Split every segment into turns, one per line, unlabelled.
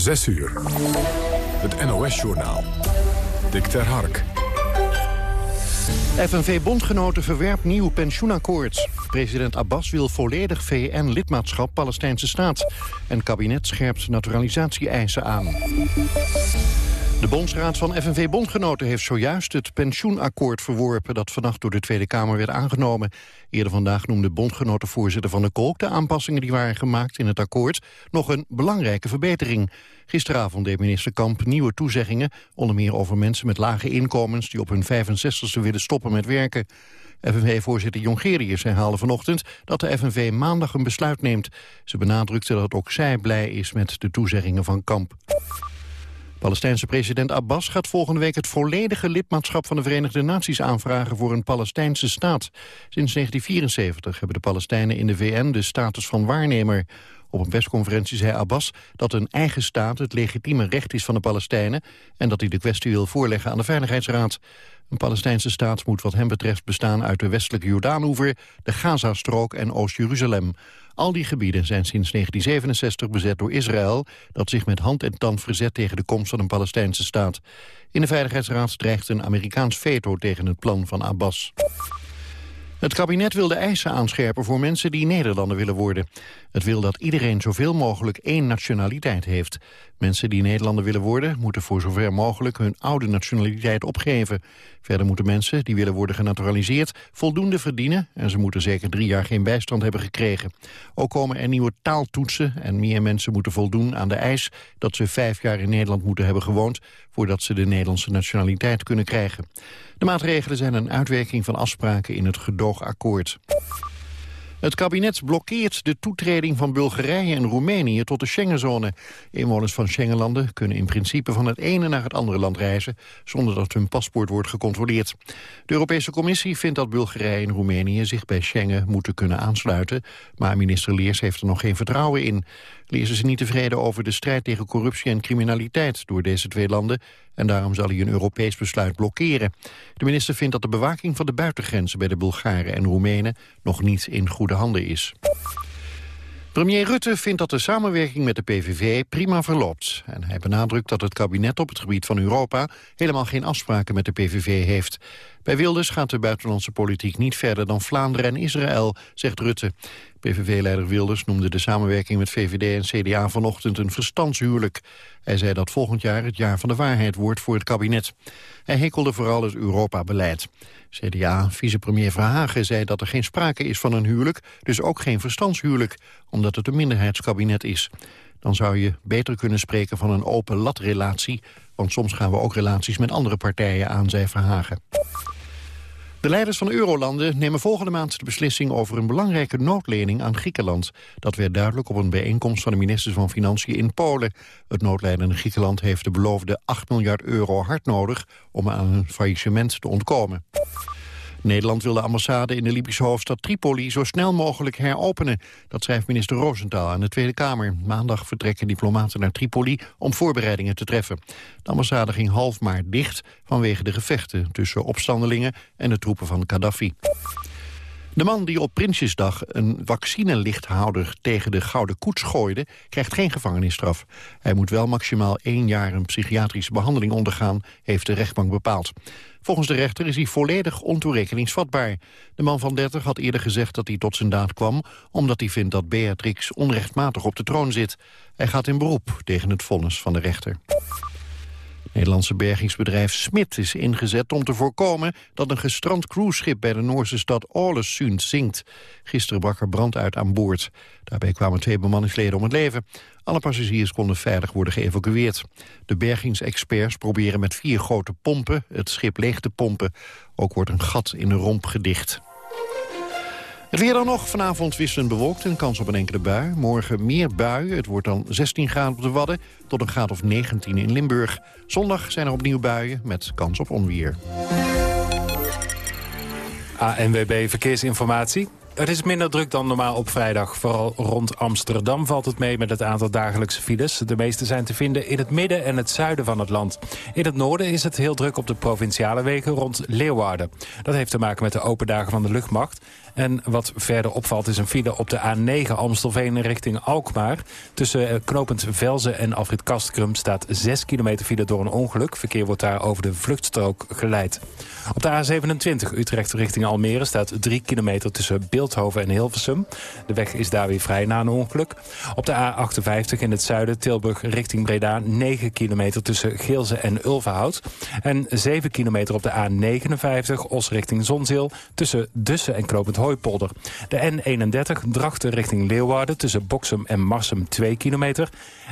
6 uur. Het NOS-journaal. Dick ter Hark.
FNV-bondgenoten verwerpt nieuw pensioenakkoord. President Abbas wil volledig VN-lidmaatschap Palestijnse staat. En kabinet scherpt naturalisatie-eisen aan. De Bondsraad van FNV-bondgenoten heeft zojuist het pensioenakkoord verworpen... dat vannacht door de Tweede Kamer werd aangenomen. Eerder vandaag noemde bondgenotenvoorzitter Van der Kolk... de aanpassingen die waren gemaakt in het akkoord nog een belangrijke verbetering. Gisteravond deed minister Kamp nieuwe toezeggingen... onder meer over mensen met lage inkomens... die op hun 65ste willen stoppen met werken. FNV-voorzitter Jongerius herhaalde vanochtend dat de FNV maandag een besluit neemt. Ze benadrukte dat ook zij blij is met de toezeggingen van Kamp. Palestijnse president Abbas gaat volgende week het volledige lidmaatschap van de Verenigde Naties aanvragen voor een Palestijnse staat. Sinds 1974 hebben de Palestijnen in de VN de status van waarnemer. Op een persconferentie zei Abbas dat een eigen staat het legitieme recht is van de Palestijnen en dat hij de kwestie wil voorleggen aan de Veiligheidsraad. Een Palestijnse staat moet wat hem betreft bestaan uit de westelijke Jordaanoever, de Gazastrook en Oost-Jeruzalem. Al die gebieden zijn sinds 1967 bezet door Israël... dat zich met hand en tand verzet tegen de komst van een Palestijnse staat. In de Veiligheidsraad dreigt een Amerikaans veto tegen het plan van Abbas. Het kabinet wil de eisen aanscherpen voor mensen die Nederlander willen worden. Het wil dat iedereen zoveel mogelijk één nationaliteit heeft. Mensen die Nederlander willen worden... moeten voor zover mogelijk hun oude nationaliteit opgeven. Verder moeten mensen die willen worden genaturaliseerd... voldoende verdienen en ze moeten zeker drie jaar geen bijstand hebben gekregen. Ook komen er nieuwe taaltoetsen en meer mensen moeten voldoen aan de eis... dat ze vijf jaar in Nederland moeten hebben gewoond... voordat ze de Nederlandse nationaliteit kunnen krijgen. De maatregelen zijn een uitwerking van afspraken in het gedoogakkoord. Het kabinet blokkeert de toetreding van Bulgarije en Roemenië tot de Schengenzone. Inwoners van Schengenlanden kunnen in principe van het ene naar het andere land reizen... zonder dat hun paspoort wordt gecontroleerd. De Europese Commissie vindt dat Bulgarije en Roemenië zich bij Schengen moeten kunnen aansluiten. Maar minister Leers heeft er nog geen vertrouwen in. Leers is niet tevreden over de strijd tegen corruptie en criminaliteit door deze twee landen en daarom zal hij een Europees besluit blokkeren. De minister vindt dat de bewaking van de buitengrenzen bij de Bulgaren en Roemenen nog niet in goede handen is. Premier Rutte vindt dat de samenwerking met de PVV prima verloopt. En hij benadrukt dat het kabinet op het gebied van Europa... helemaal geen afspraken met de PVV heeft. Bij Wilders gaat de buitenlandse politiek niet verder dan Vlaanderen en Israël, zegt Rutte. PVV-leider Wilders noemde de samenwerking met VVD en CDA vanochtend een verstandshuwelijk. Hij zei dat volgend jaar het jaar van de waarheid wordt voor het kabinet. Hij hekelde vooral het Europa-beleid. CDA-vicepremier Verhagen zei dat er geen sprake is van een huwelijk, dus ook geen verstandshuwelijk, omdat het een minderheidskabinet is. Dan zou je beter kunnen spreken van een open latrelatie, want soms gaan we ook relaties met andere partijen aan, zei Verhagen. De leiders van eurolanden nemen volgende maand de beslissing over een belangrijke noodlening aan Griekenland. Dat werd duidelijk op een bijeenkomst van de ministers van Financiën in Polen. Het noodlijdende Griekenland heeft de beloofde 8 miljard euro hard nodig om aan een faillissement te ontkomen. Nederland wil de ambassade in de Libische hoofdstad Tripoli zo snel mogelijk heropenen. Dat schrijft minister Rosenthal aan de Tweede Kamer. Maandag vertrekken diplomaten naar Tripoli om voorbereidingen te treffen. De ambassade ging half maart dicht vanwege de gevechten tussen opstandelingen en de troepen van Gaddafi. De man die op Prinsjesdag een vaccinelichthouder tegen de Gouden Koets gooide... krijgt geen gevangenisstraf. Hij moet wel maximaal één jaar een psychiatrische behandeling ondergaan... heeft de rechtbank bepaald. Volgens de rechter is hij volledig ontoerekeningsvatbaar. De man van 30 had eerder gezegd dat hij tot zijn daad kwam... omdat hij vindt dat Beatrix onrechtmatig op de troon zit. Hij gaat in beroep tegen het vonnis van de rechter. Nederlandse bergingsbedrijf Smit is ingezet om te voorkomen dat een gestrand cruiseschip bij de Noorse stad Ålesund zinkt. Gisteren brak er brand uit aan boord. Daarbij kwamen twee bemanningsleden om het leven. Alle passagiers konden veilig worden geëvacueerd. De bergingsexperts proberen met vier grote pompen het schip leeg te pompen. Ook wordt een gat in de romp gedicht. Het weer dan nog. Vanavond wisselend bewolkt en kans op een enkele bui. Morgen meer buien. Het wordt dan 16 graden op de Wadden tot een graad of 19 in Limburg. Zondag zijn er opnieuw buien met kans op onweer.
ANWB Verkeersinformatie. Het is minder druk dan normaal op vrijdag. Vooral rond Amsterdam valt het mee met het aantal dagelijkse files. De meeste zijn te vinden in het midden en het zuiden van het land. In het noorden is het heel druk op de provinciale wegen rond Leeuwarden. Dat heeft te maken met de open dagen van de luchtmacht. En wat verder opvalt is een file op de A9 Amstelveen richting Alkmaar. Tussen eh, knopend Velzen en Alfred Kastkrum staat 6 kilometer file door een ongeluk. Verkeer wordt daar over de vluchtstrook geleid. Op de A27 Utrecht richting Almere staat 3 kilometer tussen Beeldhoven en Hilversum. De weg is daar weer vrij na een ongeluk. Op de A58 in het zuiden Tilburg richting Breda 9 kilometer tussen Geelze en Ulvenhout. En 7 kilometer op de A59 Os richting Zonzeel tussen Dussen en Knopend Hooipolder. De N31 Drachten richting Leeuwarden tussen Boksum en Marsum 2 kilometer.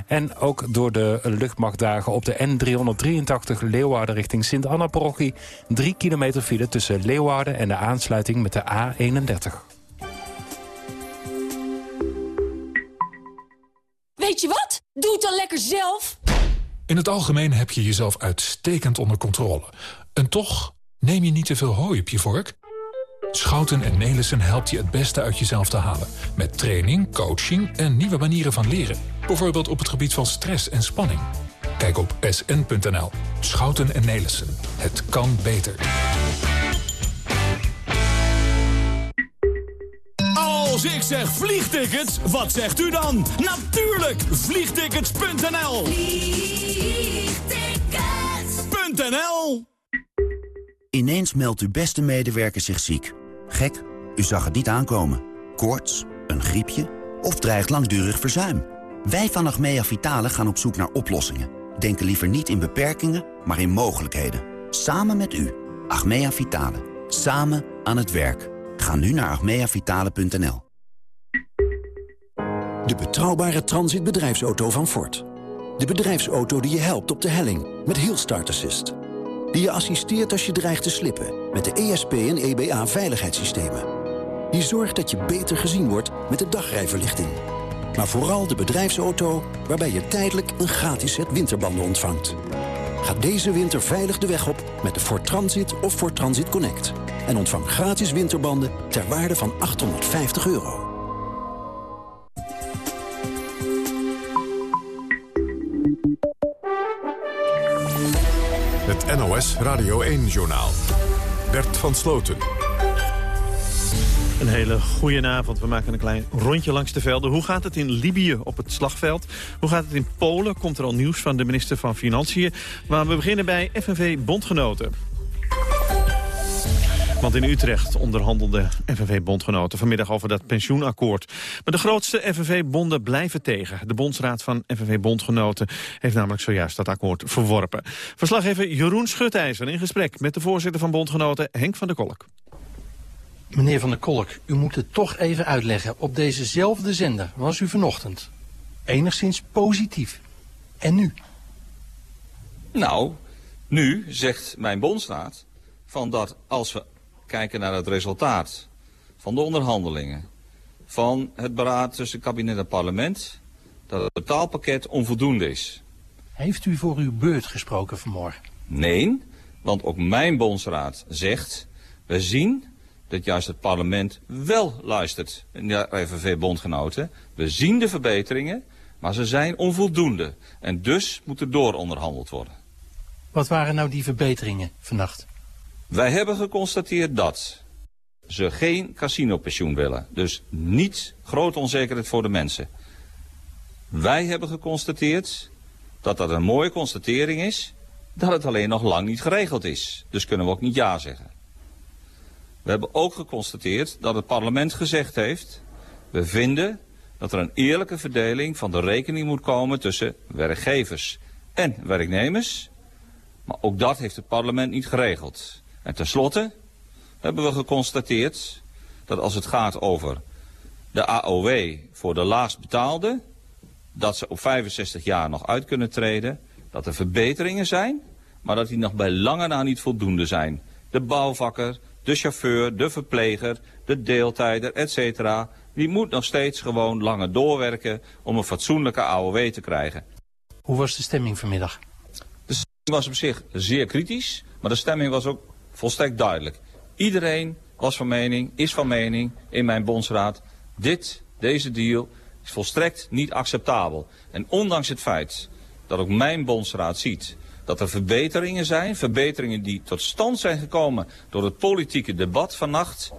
En ook door de luchtmachtdagen op de N383 Leeuwarden richting Sint-Anna-parochie 3 kilometer file tussen Leeuwarden en de aansluiting met de A31.
Weet je wat? Doe het dan lekker zelf.
In het algemeen heb je jezelf uitstekend onder controle. En toch neem je niet te veel hooi op je vork? Schouten en Nelissen helpt je het beste uit jezelf te halen. Met training, coaching en nieuwe manieren van leren. Bijvoorbeeld op het gebied van stress en spanning. Kijk op sn.nl. Schouten en Nelissen. Het kan beter.
Als ik zeg vliegtickets, wat zegt u dan? Natuurlijk, vliegtickets.nl. Vliegtickets.nl
Ineens meldt uw beste medewerker zich ziek. Gek, u zag het niet aankomen. Koorts, een griepje of dreigt langdurig verzuim. Wij van Achmea Vitale gaan op zoek naar oplossingen. Denken liever niet in beperkingen, maar in mogelijkheden. Samen met u. Achmea Vitale. Samen aan het werk. Ga nu naar achmeavitale.nl.
De betrouwbare transitbedrijfsauto van Ford. De bedrijfsauto die je helpt op de helling met Hill Start Assist. Die je assisteert als je dreigt te slippen met de ESP en EBA veiligheidssystemen. Die zorgt dat je beter gezien wordt met de dagrijverlichting. Maar vooral de bedrijfsauto waarbij je tijdelijk een gratis set winterbanden ontvangt. Ga deze winter veilig de weg op met de Ford Transit of Ford Transit Connect. En ontvang gratis winterbanden ter waarde van 850 euro.
NOS Radio 1-journaal. Bert van Sloten.
Een hele goede avond. We maken een klein rondje langs de velden. Hoe gaat het in Libië op het slagveld? Hoe gaat het in Polen? Komt er al nieuws van de minister van Financiën? Maar we beginnen bij FNV Bondgenoten. Want in Utrecht onderhandelde FNV-bondgenoten vanmiddag over dat pensioenakkoord. Maar de grootste FNV-bonden blijven tegen. De bondsraad van FNV-bondgenoten heeft namelijk zojuist dat akkoord verworpen. Verslaggever Jeroen Schutijzer in gesprek met de voorzitter van bondgenoten Henk van der Kolk.
Meneer Van der Kolk, u moet het toch even uitleggen. Op dezezelfde zender was u vanochtend enigszins positief. En nu?
Nou, nu zegt mijn bondsraad van dat als we kijken naar het resultaat van de onderhandelingen, van het beraad tussen kabinet en parlement, dat het betaalpakket onvoldoende is.
Heeft u voor uw beurt gesproken vanmorgen?
Nee, want ook mijn bondsraad zegt, we zien dat juist het parlement wel luistert naar FNV-bondgenoten. We zien de verbeteringen, maar ze zijn onvoldoende. En dus moet er door onderhandeld worden.
Wat waren nou die verbeteringen vannacht?
Wij hebben geconstateerd dat ze geen casinopensioen willen. Dus niet grote onzekerheid voor de mensen. Wij hebben geconstateerd dat dat een mooie constatering is, dat het alleen nog lang niet geregeld is. Dus kunnen we ook niet ja zeggen. We hebben ook geconstateerd dat het parlement gezegd heeft, we vinden dat er een eerlijke verdeling van de rekening moet komen tussen werkgevers en werknemers. Maar ook dat heeft het parlement niet geregeld. En tenslotte hebben we geconstateerd dat als het gaat over de AOW voor de laagst betaalde, dat ze op 65 jaar nog uit kunnen treden, dat er verbeteringen zijn, maar dat die nog bij lange na niet voldoende zijn. De bouwvakker, de chauffeur, de verpleger, de deeltijder, etc. Die moet nog steeds gewoon langer doorwerken om een fatsoenlijke AOW te krijgen.
Hoe was de stemming vanmiddag?
De stemming was op zich zeer kritisch, maar de stemming was ook volstrekt duidelijk. Iedereen was van mening, is van mening in mijn bondsraad... dit, deze deal, is volstrekt niet acceptabel. En ondanks het feit dat ook mijn bondsraad ziet dat er verbeteringen zijn. Verbeteringen die tot stand zijn gekomen door het politieke debat vannacht.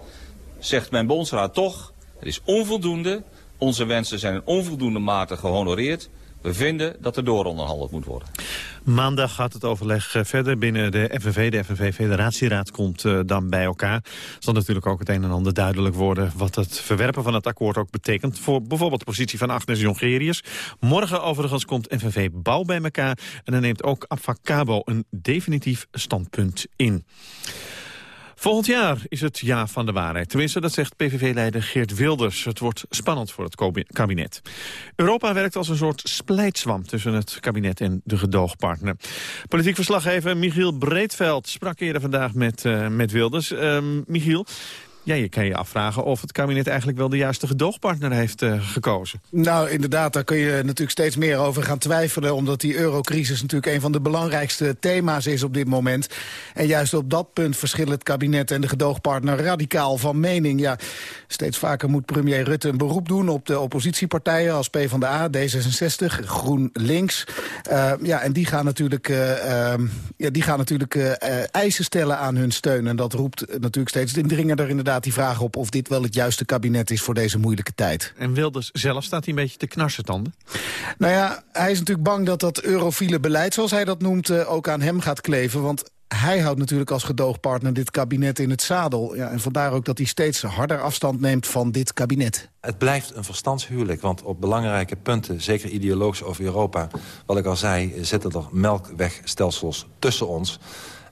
Zegt mijn bondsraad toch, het is onvoldoende. Onze wensen zijn in onvoldoende mate gehonoreerd. We vinden dat er dooronderhandeld moet worden.
Maandag gaat het overleg eh, verder binnen de FNV. De FNV-federatieraad komt uh, dan bij elkaar. zal natuurlijk ook het een en ander duidelijk worden... wat het verwerpen van het akkoord ook betekent... voor bijvoorbeeld de positie van Agnes Jongerius. Morgen overigens komt FNV Bouw bij elkaar... en dan neemt ook Cabo een definitief standpunt in. Volgend jaar is het jaar van de waarheid. Tenminste, dat zegt PVV-leider Geert Wilders. Het wordt spannend voor het kabinet. Europa werkt als een soort splijtswam tussen het kabinet en de gedoogpartner. Politiek verslaggever Michiel Breedveld sprak eerder vandaag met, uh, met Wilders. Uh, Michiel, ja, je kan je afvragen of het kabinet eigenlijk wel de juiste gedoogpartner heeft uh, gekozen.
Nou, inderdaad, daar kun je natuurlijk steeds meer over gaan twijfelen... omdat die eurocrisis natuurlijk een van de belangrijkste thema's is op dit moment. En juist op dat punt verschillen het kabinet en de gedoogpartner radicaal van mening. Ja, steeds vaker moet premier Rutte een beroep doen op de oppositiepartijen... als PvdA, D66, GroenLinks. Uh, ja, en die gaan natuurlijk, uh, ja, die gaan natuurlijk eisen stellen aan hun steun. En dat roept natuurlijk steeds indringender inderdaad die vraag op of dit wel het juiste kabinet is voor deze moeilijke tijd.
En Wilders zelf staat hij een beetje te knarsen tanden?
Nou ja, hij is natuurlijk bang dat dat eurofiele beleid, zoals hij dat noemt, eh, ook aan hem gaat kleven. Want hij houdt natuurlijk als gedoogpartner dit kabinet in het zadel. Ja, en vandaar ook dat hij steeds harder afstand neemt van dit kabinet.
Het blijft een verstandshuwelijk, want op belangrijke punten... zeker ideologisch over Europa, wat ik al zei... zitten er melkwegstelsels tussen ons...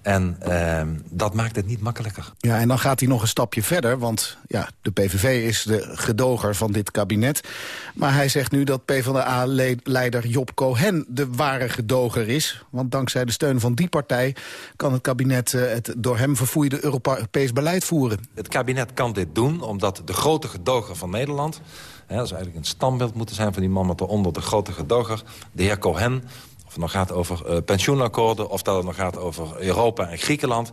En uh, dat maakt het niet makkelijker.
Ja, en dan gaat hij nog een stapje verder. Want ja, de PVV is de gedoger van dit kabinet. Maar hij zegt nu dat PvdA-leider Job Cohen de ware gedoger is. Want dankzij de steun van die partij... kan het kabinet uh, het door hem verfoeide Europees beleid voeren.
Het kabinet kan dit doen omdat de grote gedoger van Nederland... Hè, dat is eigenlijk een standbeeld moeten zijn van die man met eronder de grote gedoger... de heer Cohen het nog gaat over uh, pensioenakkoorden... of dat het nog gaat over Europa en Griekenland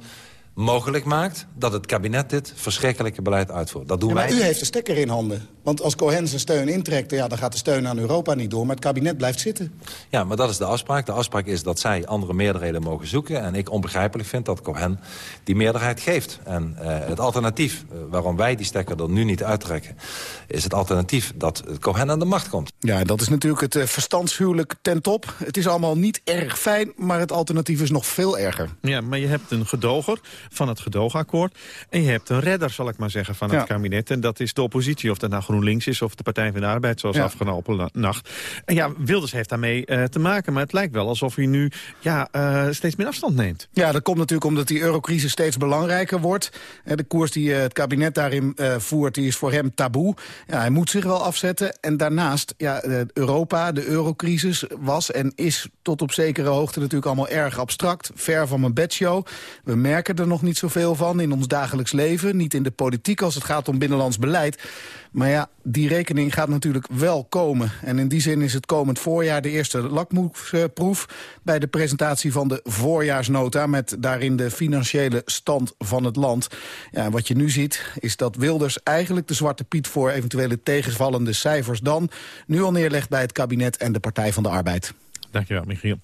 mogelijk maakt dat het kabinet dit verschrikkelijke beleid uitvoert. Dat doen
ja,
maar
wij. u heeft de stekker in handen. Want als Cohen zijn steun intrekt, ja, dan gaat de steun aan Europa niet door. Maar het kabinet blijft zitten.
Ja, maar dat is de afspraak. De afspraak is dat zij andere meerderheden mogen zoeken. En ik onbegrijpelijk vind dat Cohen die meerderheid geeft. En uh, het alternatief, uh, waarom wij die stekker er nu niet uittrekken... is het alternatief dat Cohen aan de macht komt.
Ja, dat is natuurlijk het uh, verstandshuwelijk ten top. Het is allemaal niet erg fijn, maar het alternatief is nog veel erger.
Ja, maar je hebt een gedoger van het gedoogakkoord. En je hebt een redder, zal ik maar zeggen, van het kabinet. En dat is de oppositie, of dat nou GroenLinks is... of de Partij van de Arbeid, zoals ja. afgelopen nacht. En ja, Wilders heeft daarmee uh, te maken. Maar het lijkt wel alsof hij nu ja, uh, steeds meer afstand neemt.
Ja, dat komt natuurlijk omdat die eurocrisis steeds belangrijker wordt. De koers die het kabinet daarin voert, die is voor hem taboe. Ja, hij moet zich wel afzetten. En daarnaast, ja, Europa, de eurocrisis was en is tot op zekere hoogte natuurlijk allemaal erg abstract. Ver van mijn bedshow. We merken er nog niet zoveel van in ons dagelijks leven. Niet in de politiek als het gaat om binnenlands beleid. Maar ja, die rekening gaat natuurlijk wel komen. En in die zin is het komend voorjaar de eerste lakmoesproef... bij de presentatie van de voorjaarsnota... met daarin de financiële stand van het land. Ja, wat je nu ziet is dat Wilders eigenlijk de zwarte piet... voor eventuele tegenvallende cijfers dan... nu al neerlegt bij het kabinet en de Partij van de Arbeid.
Dankjewel, Michiel.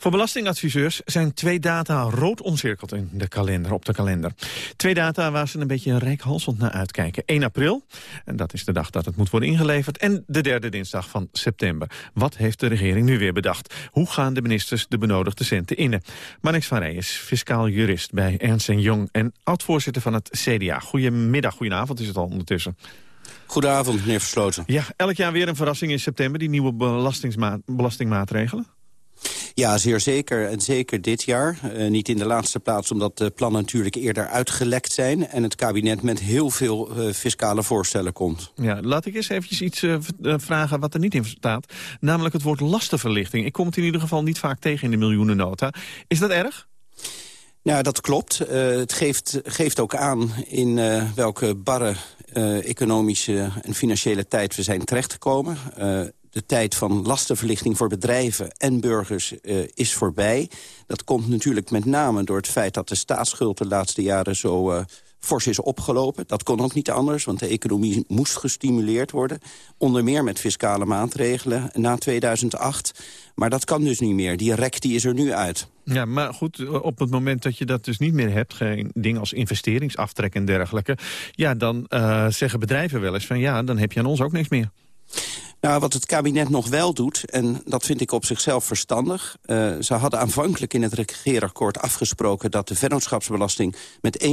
Voor belastingadviseurs zijn twee data rood omcirkeld in de kalender, op de kalender. Twee data waar ze een beetje rijkhalsend naar uitkijken. 1 april, en dat is de dag dat het moet worden ingeleverd... en de derde dinsdag van september. Wat heeft de regering nu weer bedacht? Hoe gaan de ministers de benodigde centen innen? Marnix van Rij is fiscaal jurist bij Ernst Jong... en oud-voorzitter van het CDA. Goedemiddag, goedenavond is het al ondertussen.
Goedenavond, meneer Versloten.
Ja, elk jaar weer een verrassing in september, die nieuwe belastingmaatregelen?
Ja, zeer zeker. En zeker dit jaar. Uh, niet in de laatste plaats omdat de plannen natuurlijk eerder uitgelekt zijn... en het kabinet met heel veel uh, fiscale voorstellen komt.
Ja, laat ik eens eventjes iets uh, vragen wat er niet in staat. Namelijk het woord lastenverlichting. Ik kom het in ieder geval niet vaak tegen in de miljoenennota. Is dat erg?
Ja, dat klopt. Uh, het geeft, geeft ook aan in uh, welke barre uh, economische en financiële tijd we zijn terechtgekomen de tijd van lastenverlichting voor bedrijven en burgers uh, is voorbij. Dat komt natuurlijk met name door het feit dat de staatsschuld de laatste jaren zo uh, fors is opgelopen. Dat kon ook niet anders, want de economie moest gestimuleerd worden. Onder meer met fiscale maatregelen na 2008. Maar dat kan dus niet meer. Die rek die is er nu uit.
Ja, maar goed, op het moment dat je dat dus niet meer hebt... geen ding als investeringsaftrek en dergelijke... ja, dan uh, zeggen bedrijven wel eens van... ja, dan heb je aan ons ook niks meer.
Nou, wat het kabinet nog wel doet, en dat vind ik op zichzelf verstandig... Uh, ze hadden aanvankelijk in het regeerakkoord afgesproken... dat de vennootschapsbelasting met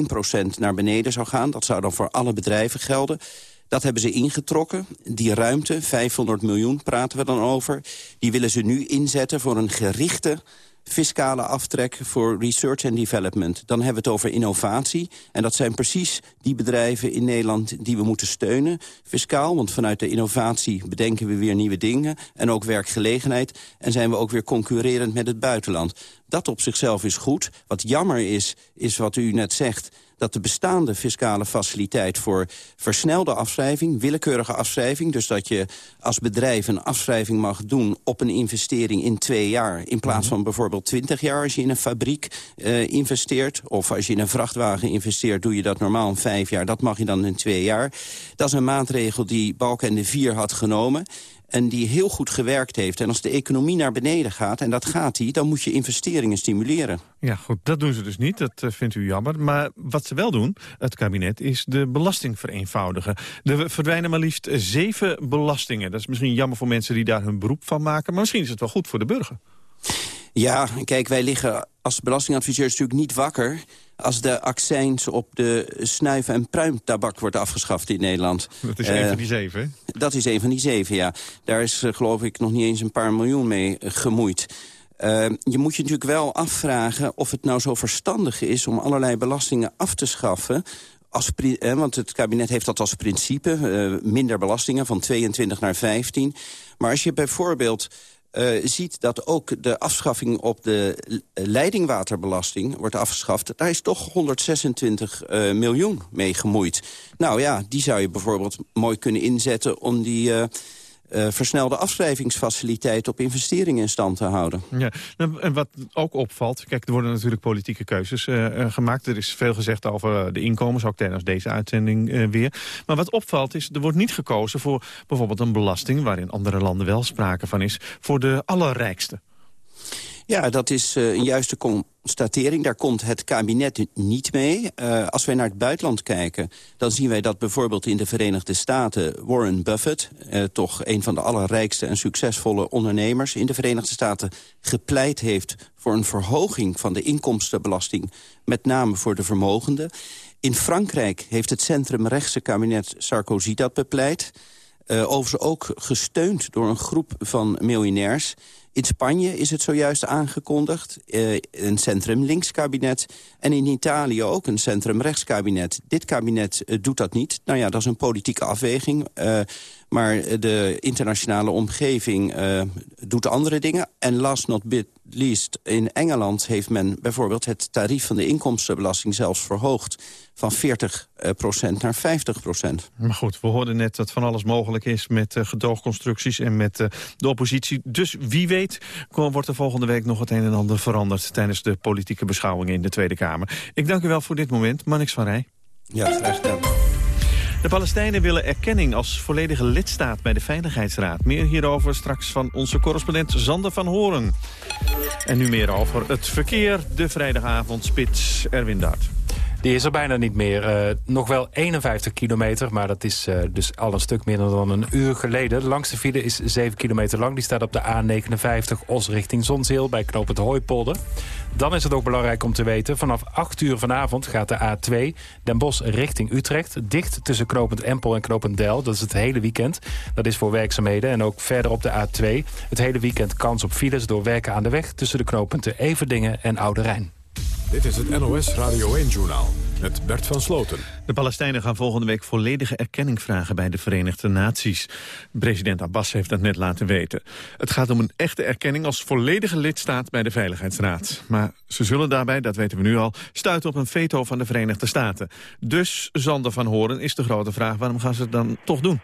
1% naar beneden zou gaan. Dat zou dan voor alle bedrijven gelden. Dat hebben ze ingetrokken. Die ruimte, 500 miljoen praten we dan over... die willen ze nu inzetten voor een gerichte fiscale aftrek voor research and development. Dan hebben we het over innovatie. En dat zijn precies die bedrijven in Nederland die we moeten steunen. Fiscaal, want vanuit de innovatie bedenken we weer nieuwe dingen. En ook werkgelegenheid. En zijn we ook weer concurrerend met het buitenland. Dat op zichzelf is goed. Wat jammer is, is wat u net zegt dat de bestaande fiscale faciliteit voor versnelde afschrijving, willekeurige afschrijving, dus dat je als bedrijf een afschrijving mag doen op een investering in twee jaar, in plaats mhm. van bijvoorbeeld twintig jaar als je in een fabriek uh, investeert, of als je in een vrachtwagen investeert, doe je dat normaal in vijf jaar, dat mag je dan in twee jaar. Dat is een maatregel die Balken 4 had genomen en die heel goed gewerkt heeft. En als de economie naar beneden gaat, en dat gaat die... dan moet je investeringen stimuleren.
Ja, goed, dat doen ze dus niet. Dat uh, vindt u jammer. Maar wat ze wel doen, het kabinet, is de belasting vereenvoudigen. Er verdwijnen maar liefst zeven belastingen. Dat is misschien jammer voor mensen die daar hun beroep van maken... maar misschien is het wel goed voor de burger.
Ja, kijk, wij liggen als belastingadviseurs natuurlijk niet wakker... als de accijns op de snuif- en pruimtabak wordt afgeschaft in Nederland.
Dat is uh, een van die zeven, hè?
Dat is een van die zeven, ja. Daar is, uh, geloof ik, nog niet eens een paar miljoen mee uh, gemoeid. je moet je natuurlijk wel afvragen of het nou zo verstandig is... om allerlei belastingen af te schaffen... Als, want het kabinet heeft dat als principe, minder belastingen van 22 naar 15. Maar als je bijvoorbeeld uh, ziet dat ook de afschaffing op de leidingwaterbelasting wordt afgeschaft. Daar is toch 126 uh, miljoen mee gemoeid. Nou ja, die zou je bijvoorbeeld mooi kunnen inzetten om die... Uh, uh, versnelde afschrijvingsfaciliteit op investeringen in stand te houden.
Ja, nou, en wat ook opvalt, kijk, er worden natuurlijk politieke keuzes uh, gemaakt. Er is veel gezegd over de inkomens, ook tijdens deze uitzending weer. Maar wat opvalt is, er wordt niet gekozen voor bijvoorbeeld een belasting... waar in andere landen wel sprake van is, voor de allerrijkste.
Ja, dat is uh, een juiste constatering. Daar komt het kabinet niet mee. Uh, als wij naar het buitenland kijken, dan zien wij dat bijvoorbeeld in de Verenigde Staten... Warren Buffett, uh, toch een van de allerrijkste en succesvolle ondernemers... in de Verenigde Staten gepleit heeft voor een verhoging van de inkomstenbelasting... met name voor de vermogenden. In Frankrijk heeft het centrumrechtse kabinet Sarkozy dat bepleit... Uh, overigens ook gesteund door een groep van miljonairs. In Spanje is het zojuist aangekondigd, uh, een centrum-links-kabinet. En in Italië ook een centrum-rechts-kabinet. Dit kabinet uh, doet dat niet. Nou ja, dat is een politieke afweging. Maar de internationale omgeving doet andere dingen. En last not least, in Engeland heeft men bijvoorbeeld... het tarief van de inkomstenbelasting zelfs verhoogd van 40% naar 50%
Maar goed, we hoorden net dat van alles mogelijk is met uh, gedoogconstructies en met uh, de oppositie. Dus wie weet wordt er volgende week nog het een en ander veranderd... tijdens de politieke beschouwingen in de Tweede Kamer. Ik dank u wel voor dit moment, Manix van Rij.
Ja, graag gedaan.
De Palestijnen willen erkenning als volledige lidstaat bij de Veiligheidsraad. Meer hierover straks van onze correspondent Zander van Horen. En nu meer over het verkeer, de vrijdagavond spits Erwin Dart.
Die is er bijna niet meer. Uh, nog wel 51 kilometer, maar dat is uh, dus al een stuk minder dan een uur geleden. De langste file is 7 kilometer lang. Die staat op de A59 Os richting Zonzeel bij Knoop het Hooipolder. Dan is het ook belangrijk om te weten... vanaf 8 uur vanavond gaat de A2 Den Bosch richting Utrecht... dicht tussen Knopend Empel en Knopend Del. Dat is het hele weekend. Dat is voor werkzaamheden. En ook verder op de A2 het hele weekend kans op files... door werken aan de weg tussen de knooppunten Everdingen en Oude Rijn.
Dit is het NOS Radio 1-journaal met Bert van Sloten.
De Palestijnen gaan volgende week volledige erkenning vragen bij de Verenigde Naties. President Abbas heeft dat net laten weten. Het gaat om een echte erkenning als volledige lidstaat bij de Veiligheidsraad. Maar ze zullen daarbij, dat weten we nu al, stuiten op een veto van de Verenigde Staten. Dus, Zander van Horen, is de grote vraag, waarom gaan ze het dan toch doen?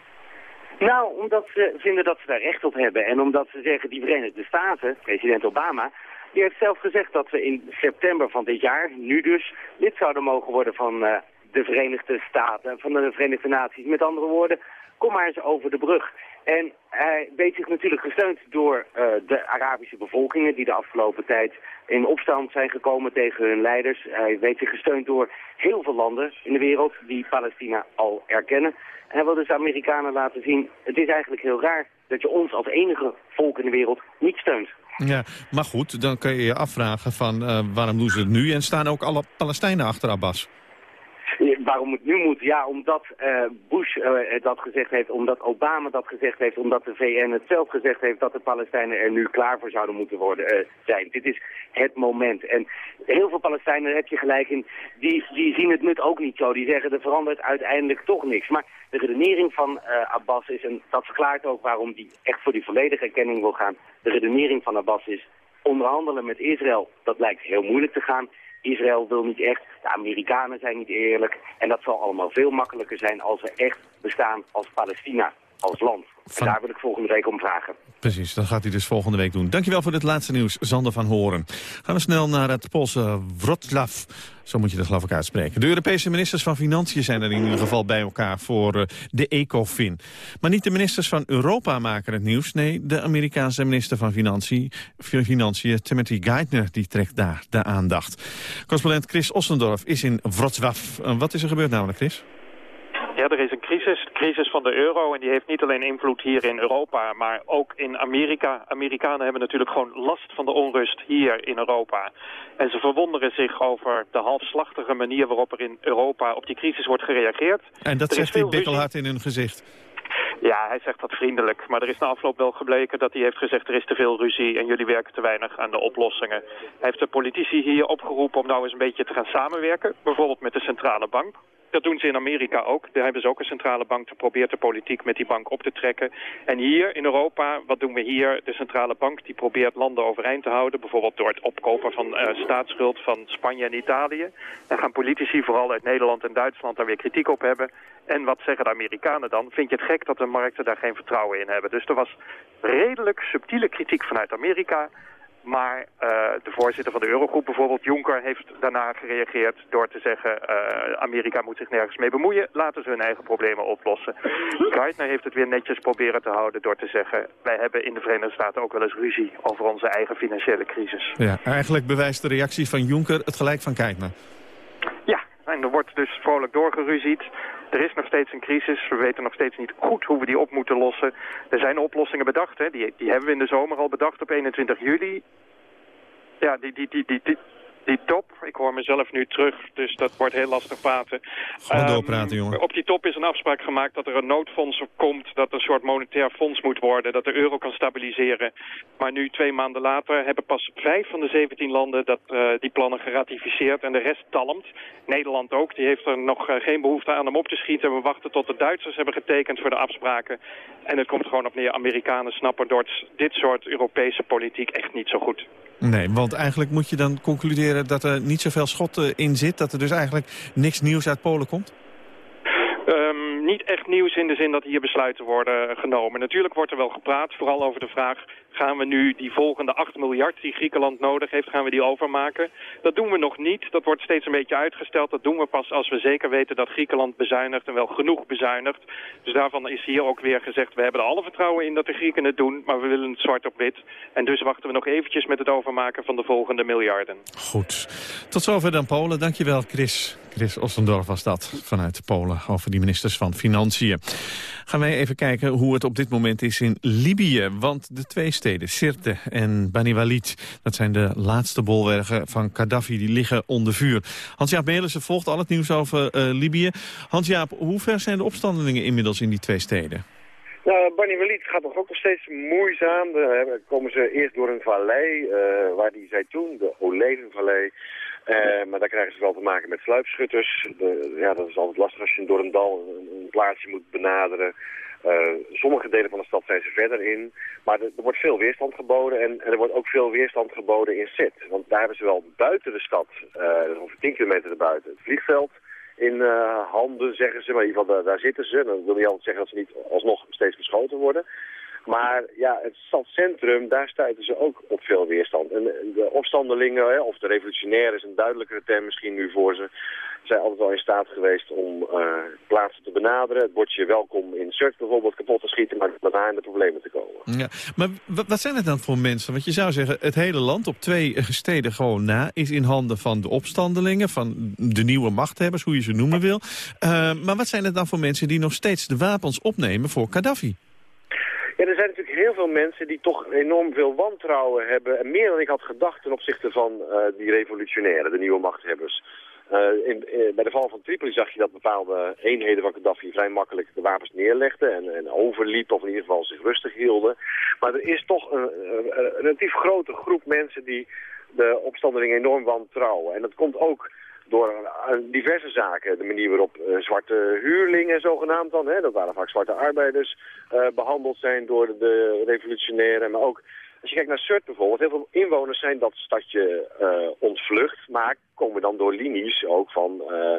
Nou, omdat ze vinden dat ze daar recht op hebben. En omdat ze zeggen, die Verenigde Staten, president Obama die heeft zelf gezegd dat we in september van dit jaar, nu dus, lid zouden mogen worden van uh, de Verenigde Staten, van de Verenigde Naties. Met andere woorden, kom maar eens over de brug. En hij weet zich natuurlijk gesteund door uh, de Arabische bevolkingen die de afgelopen tijd in opstand zijn gekomen tegen hun leiders. Hij weet zich gesteund door heel veel landen in de wereld die Palestina al erkennen. En hij wil dus de Amerikanen laten zien, het is eigenlijk heel raar dat je ons als enige volk in de wereld niet steunt.
Ja, maar goed, dan kun je je afvragen van uh, waarom doen ze het nu en staan ook alle Palestijnen achter Abbas?
Waarom het nu moet? Ja, omdat uh, Bush uh, dat gezegd heeft, omdat Obama dat gezegd heeft, omdat de VN het zelf gezegd heeft dat de Palestijnen er nu klaar voor zouden moeten worden zijn. Dit is het moment. En heel veel Palestijnen, heb je gelijk in, die, die zien het nut ook niet zo. Die zeggen er verandert uiteindelijk toch niks. Maar de redenering van Abbas is, en dat verklaart ook waarom die echt voor die volledige erkenning wil gaan. De redenering van Abbas is onderhandelen met Israël, dat lijkt heel moeilijk te gaan. Israël wil niet echt, de Amerikanen zijn niet eerlijk. En dat zal allemaal veel makkelijker zijn als we echt bestaan als Palestina, als land. En daar wil ik volgende week om vragen.
Precies, dat gaat hij dus volgende week doen. Dankjewel voor dit laatste nieuws, Zander van Horen. Gaan we snel naar het Poolse Wroclaw. Zo moet je dat geloof ik uitspreken. De Europese ministers van Financiën zijn er in ieder geval bij elkaar voor uh, de ECOFIN. Maar niet de ministers van Europa maken het nieuws. Nee, de Amerikaanse minister van Financiën, Financiën Timothy Geithner, die trekt daar de aandacht. Correspondent Chris Ossendorf is in Wroclaw. Wat is er gebeurd namelijk, Chris?
Ja, er is een crisis, de crisis van de euro. En die heeft niet alleen invloed hier in Europa, maar ook in Amerika. Amerikanen hebben natuurlijk gewoon last van de onrust hier in Europa. En ze verwonderen zich over de halfslachtige manier waarop er in Europa op die crisis wordt gereageerd.
En dat zegt hij bikkelhard in hun gezicht.
Ja, hij zegt dat vriendelijk. Maar er is na afloop wel gebleken dat hij heeft gezegd... er is te veel ruzie en jullie werken te weinig aan de oplossingen. Hij heeft de politici hier opgeroepen om nou eens een beetje te gaan samenwerken. Bijvoorbeeld met de centrale bank. Dat doen ze in Amerika ook. Daar hebben ze ook een centrale bank. Te probeert de politiek met die bank op te trekken. En hier in Europa, wat doen we hier? De centrale bank die probeert landen overeind te houden. Bijvoorbeeld door het opkopen van uh, staatsschuld van Spanje en Italië. Daar gaan politici vooral uit Nederland en Duitsland daar weer kritiek op hebben. En wat zeggen de Amerikanen dan? Vind je het gek dat de markten daar geen vertrouwen in hebben? Dus er was redelijk subtiele kritiek vanuit Amerika... Maar uh, de voorzitter van de Eurogroep bijvoorbeeld, Juncker, heeft daarna gereageerd door te zeggen... Uh, Amerika moet zich nergens mee bemoeien, laten ze hun eigen problemen oplossen. Geithner heeft het weer netjes proberen te houden door te zeggen... wij hebben in de Verenigde Staten ook wel eens ruzie over onze eigen financiële crisis.
Ja, eigenlijk bewijst de reactie van Juncker het gelijk van Geithner.
Ja, en er wordt dus vrolijk doorgeruzied. Er is nog steeds een crisis. We weten nog steeds niet goed hoe we die op moeten lossen. Er zijn oplossingen bedacht. Hè. Die, die hebben we in de zomer al bedacht op 21 juli. Ja, die, die, die, die, die, die top, ik hoor mezelf nu terug, dus dat wordt heel lastig praten.
Gewoon doorpraten, jongen.
Op die top is een afspraak gemaakt dat er een noodfonds komt, dat een soort monetair fonds moet worden, dat de euro kan stabiliseren. Maar nu, twee maanden later, hebben pas vijf van de 17 landen dat, uh, die plannen geratificeerd en de rest talmt. Nederland ook, die heeft er nog uh, geen behoefte aan om op te schieten. We wachten tot de Duitsers hebben getekend voor de afspraken. En het komt gewoon op neer, Amerikanen snappen door dit soort Europese politiek echt niet zo goed.
Nee, want eigenlijk moet je dan concluderen dat er niet zoveel schot in zit. Dat er dus eigenlijk niks nieuws uit Polen komt?
Um, niet echt nieuws in de zin dat hier besluiten worden genomen. Natuurlijk wordt er wel gepraat, vooral over de vraag... gaan we nu die volgende 8 miljard die Griekenland nodig heeft, gaan we die overmaken? Dat doen we nog niet. Dat wordt steeds een beetje uitgesteld. Dat doen we pas als we zeker weten dat Griekenland bezuinigt en wel genoeg bezuinigt. Dus daarvan is hier ook weer gezegd... we hebben er alle vertrouwen in dat de Grieken het doen, maar we willen het zwart op wit. En dus wachten we nog eventjes met het overmaken van de volgende miljarden.
Goed. Tot zover dan Polen. Dankjewel, Chris. Chris Ossendorf was dat vanuit Polen over die ministers van Financiën. Gaan wij even kijken hoe het op dit moment is in Libië. Want de twee steden, Sirte en Bani Walid... dat zijn de laatste bolwerken van Gaddafi, die liggen onder vuur. Hans-Jaap Melissen volgt al het nieuws over uh, Libië. Hans-Jaap, hoe ver zijn de opstandelingen inmiddels in die twee steden?
Nou, Bani Walid gaat nog ook nog steeds moeizaam. Dan komen ze eerst door een vallei, uh, waar die zei toen, de Olijvenvallei... Uh, maar daar krijgen ze wel te maken met sluipschutters. De, ja, dat is altijd lastig als je door een dal een, een plaatsje moet benaderen. Uh, sommige delen van de stad zijn ze verder in. Maar er, wordt veel weerstand geboden en, er wordt ook veel weerstand geboden in Sit. Want daar hebben ze wel buiten de stad, uh, ongeveer 10 kilometer erbuiten, het vliegveld in handen, zeggen ze. Maar in ieder geval, daar, zitten ze. Dan wil niet altijd zeggen dat ze niet alsnog steeds beschoten worden. Maar ja, het stadscentrum, daar stuiten ze ook op veel weerstand. En de opstandelingen, hè, of de revolutionairen is een duidelijkere term misschien nu voor ze zijn altijd wel in staat geweest om uh, plaatsen te benaderen. Het bordje welkom in Surt bijvoorbeeld kapot te schieten, maar daarna in de problemen te komen.
Ja, maar wat zijn het dan voor mensen? Want je zou zeggen, het hele land op twee steden gewoon na is in handen van de opstandelingen, van de nieuwe machthebbers, hoe je ze noemen wil. Uh, maar wat zijn het dan voor mensen die nog steeds de wapens opnemen voor Gaddafi?
Ja, er zijn natuurlijk heel veel mensen die toch enorm veel wantrouwen hebben. En meer dan ik had gedacht ten opzichte van uh, die revolutionairen, de nieuwe machthebbers. Uh, in, uh, bij de val van Tripoli zag je dat bepaalde eenheden van Gaddafi vrij makkelijk de wapens neerlegden en, en overliepen of in ieder geval zich rustig hielden. Maar er is toch een, relatief grote groep mensen die de opstandelingen enorm wantrouwen. En dat komt ook door uh, diverse zaken. De manier waarop zwarte huurlingen zogenaamd dan, hè, dat waren vaak zwarte arbeiders, behandeld zijn door de revolutionairen. Maar ook als je kijkt naar Surt bijvoorbeeld, heel veel inwoners zijn dat stadje uh, ontvlucht, maar komen dan door linies ook van uh,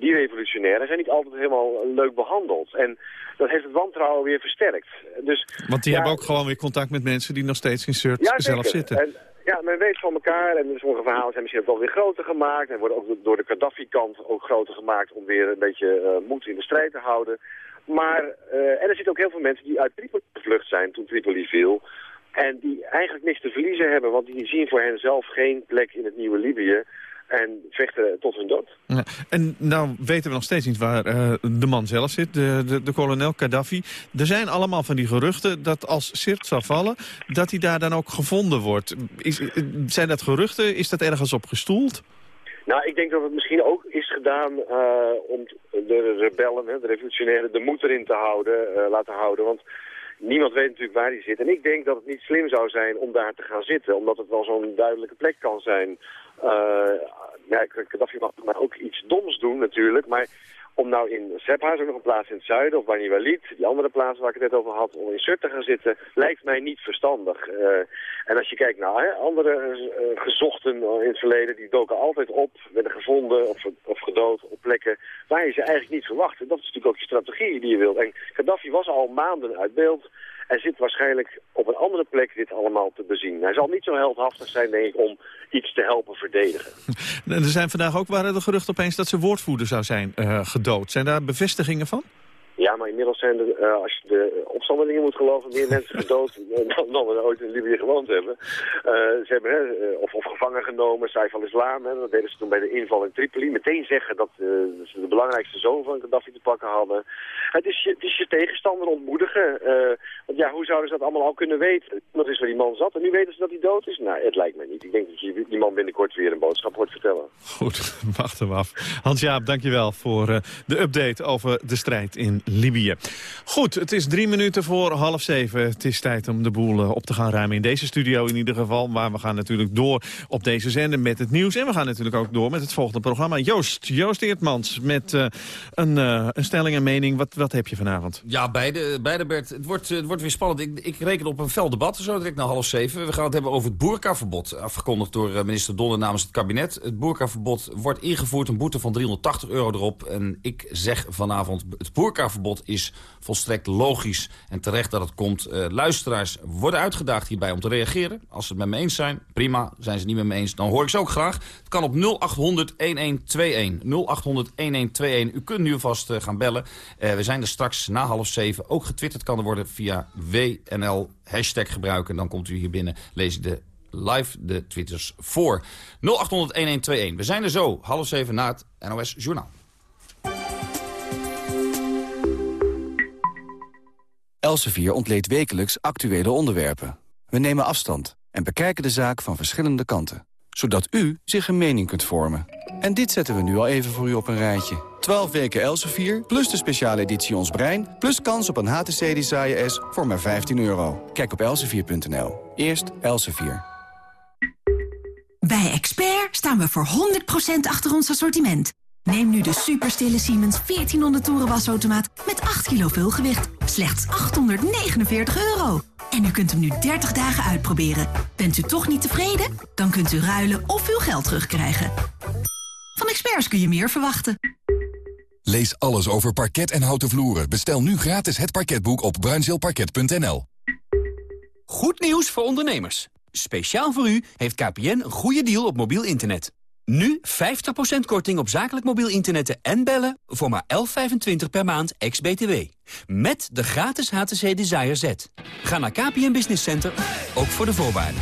die revolutionairen zijn niet altijd helemaal leuk behandeld. En dat heeft het wantrouwen weer versterkt. Dus,
Want die hebben ook gewoon weer contact met mensen die nog steeds in Surt
ja,
zelf zitten.
En, ja, men weet van elkaar en sommige verhalen zijn misschien ook wel weer groter gemaakt. En worden ook door de Gaddafi-kant ook groter gemaakt om weer een beetje uh, moed in de strijd te houden. Maar, uh, en er zitten ook heel veel mensen die uit Tripoli gevlucht zijn toen Tripoli viel. En die eigenlijk niks te verliezen hebben, want die zien voor hen zelf geen plek in het nieuwe Libië. En vechten tot hun dood.
Ja, en nou weten we nog steeds niet waar uh, de man zelf zit, de, de, de, kolonel Gaddafi. Er zijn allemaal van die geruchten dat als Sirt zou vallen, dat hij daar dan ook gevonden wordt. Is, zijn dat geruchten? Is dat ergens op gestoeld?
Nou, ik denk dat het misschien ook is gedaan uh, om de rebellen, de revolutionairen, de moed erin te houden, uh, laten houden. Want niemand weet natuurlijk waar hij zit. En ik denk dat het niet slim zou zijn om daar te gaan zitten. Omdat het wel zo'n duidelijke plek kan zijn. Uh, ja, Gaddafi mag maar ook iets doms doen natuurlijk. Maar om nou in Sebha, ook nog een plaats in het zuiden, of Bani Walid, die andere plaats waar ik het net over had, om in Surt te gaan zitten, lijkt mij niet verstandig. Uh, en als je kijkt naar andere uh, gezochten in het verleden, die doken altijd op, werden gevonden of, of gedood op plekken waar je ze eigenlijk niet verwacht. En dat is natuurlijk ook je strategie die je wilt. En Gaddafi was al maanden uit beeld en zit waarschijnlijk op een andere plek dit allemaal te bezien. Hij zal niet zo heldhaftig zijn, denk ik, om iets te helpen verdedigen.
er zijn vandaag ook waren de geruchten opeens dat zijn woordvoerder zou zijn uh, gedood. Zijn daar bevestigingen van?
Ja, maar inmiddels zijn er, uh, als je de opstandelingen moet geloven, meer mensen gedood dan, dan we ooit in Libië gewoond hebben. Uh, ze hebben of, of gevangen genomen, Saif al-Islam, dat deden ze toen bij de inval in Tripoli. Meteen zeggen dat ze de belangrijkste zoon van Gaddafi te pakken hadden. Het is je, je tegenstander ontmoedigen. want ja, hoe zouden ze dat allemaal al kunnen weten? Dat is waar die man zat en nu weten ze dat hij dood is? Nou, het lijkt me niet. Ik denk dat je die man binnenkort weer een boodschap hoort vertellen.
Goed, wachten we af. Hans-Jaap, dankjewel voor de update over de strijd in Libië. Goed, het is drie minuten voor half zeven. Het is tijd om de boel op te gaan ruimen in deze studio in ieder geval. Maar we gaan natuurlijk door op deze zender met het nieuws. En we gaan natuurlijk ook door met het volgende programma. Joost, Joost Eertmans met uh, een, uh, een stelling en mening. Wat, wat heb je vanavond?
Ja, beide, beide Bert. Het wordt, het wordt weer spannend. Ik, ik reken op een fel debat, zo direct na half zeven. We gaan het hebben over het boerkaverbod. Afgekondigd door minister Donner namens het kabinet. Het boerkaverbod wordt ingevoerd, een boete van 380 euro erop. En ik zeg vanavond, het boerkaverbod is volstrekt logisch en terecht dat het komt. Uh, luisteraars worden uitgedaagd hierbij om te reageren. Als ze het met me eens zijn, prima. Zijn ze het niet met me eens, dan hoor ik ze ook graag. Het kan op 0800-1121. 0800-1121. U kunt nu alvast uh, gaan bellen. Uh, we zijn er straks na half zeven. Ook getwitterd kan er worden via WNL hashtag gebruiken. Dan komt u hier binnen, lees de live de twitters voor. 0800-1121. We zijn er zo, half zeven na het NOS Journaal.
Elsevier ontleedt wekelijks actuele onderwerpen. We nemen afstand en bekijken de zaak van verschillende kanten. Zodat u zich een mening kunt vormen. En dit zetten we nu al even voor u op een rijtje. 12 weken Elsevier, plus de speciale editie Ons Brein... plus kans op een HTC Desire S voor maar 15 euro. Kijk op elsevier.nl. Eerst Elsevier.
Bij Expert staan we voor 100% achter ons assortiment. Neem nu de superstille Siemens 1400 toeren wasautomaat met 8 kilo vulgewicht. Slechts 849 euro. En u kunt hem nu 30 dagen uitproberen. Bent u toch niet tevreden? Dan kunt u ruilen of uw geld terugkrijgen. Van experts kun je meer verwachten.
Lees alles over parket en houten vloeren. Bestel nu gratis het parketboek op bruinzeelparket.nl. Goed nieuws voor ondernemers. Speciaal voor u heeft KPN een goede deal op mobiel internet. Nu 50% korting op zakelijk mobiel internet en bellen voor maar 11,25 per maand ex-BTW. Met de gratis HTC Desire Z. Ga naar KPN Business Center, ook voor de voorwaarden.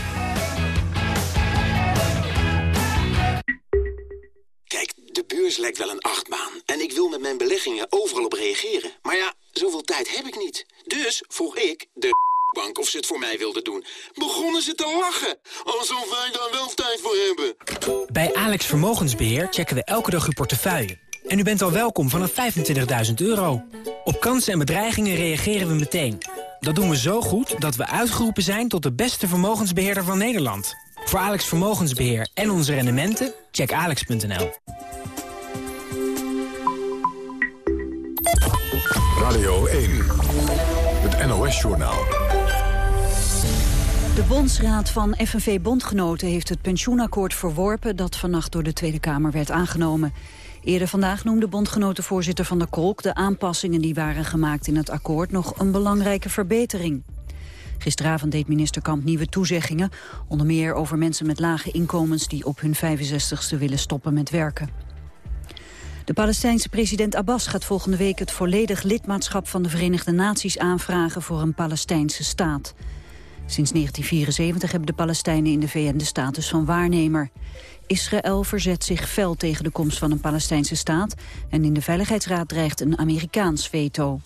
Kijk, de beurs lijkt wel een achtbaan. En ik wil met mijn beleggingen overal op reageren. Maar ja, zoveel tijd heb ik niet. Dus vroeg ik de of ze het voor mij wilden doen. Begonnen ze te lachen. Alsof wij daar wel tijd voor hebben.
Bij Alex Vermogensbeheer checken we elke dag uw portefeuille. En u bent al welkom vanaf 25.000 euro. Op kansen en bedreigingen reageren we meteen. Dat doen we zo goed dat we uitgeroepen zijn tot de beste vermogensbeheerder van Nederland. Voor Alex Vermogensbeheer en onze rendementen, check alex.nl.
Radio 1, het NOS-journaal.
De Bondsraad van FNV-bondgenoten heeft het pensioenakkoord verworpen... dat vannacht door de Tweede Kamer werd aangenomen. Eerder vandaag noemde bondgenotenvoorzitter Van der Kolk... de aanpassingen die waren gemaakt in het akkoord nog een belangrijke verbetering. Gisteravond deed minister Kamp nieuwe toezeggingen... onder meer over mensen met lage inkomens... die op hun 65ste willen stoppen met werken. De Palestijnse president Abbas gaat volgende week het volledig lidmaatschap van de Verenigde Naties aanvragen voor een Palestijnse staat. Sinds 1974 hebben de Palestijnen in de VN de status van waarnemer. Israël verzet zich fel tegen de komst van een Palestijnse staat... en in de Veiligheidsraad dreigt een Amerikaans veto.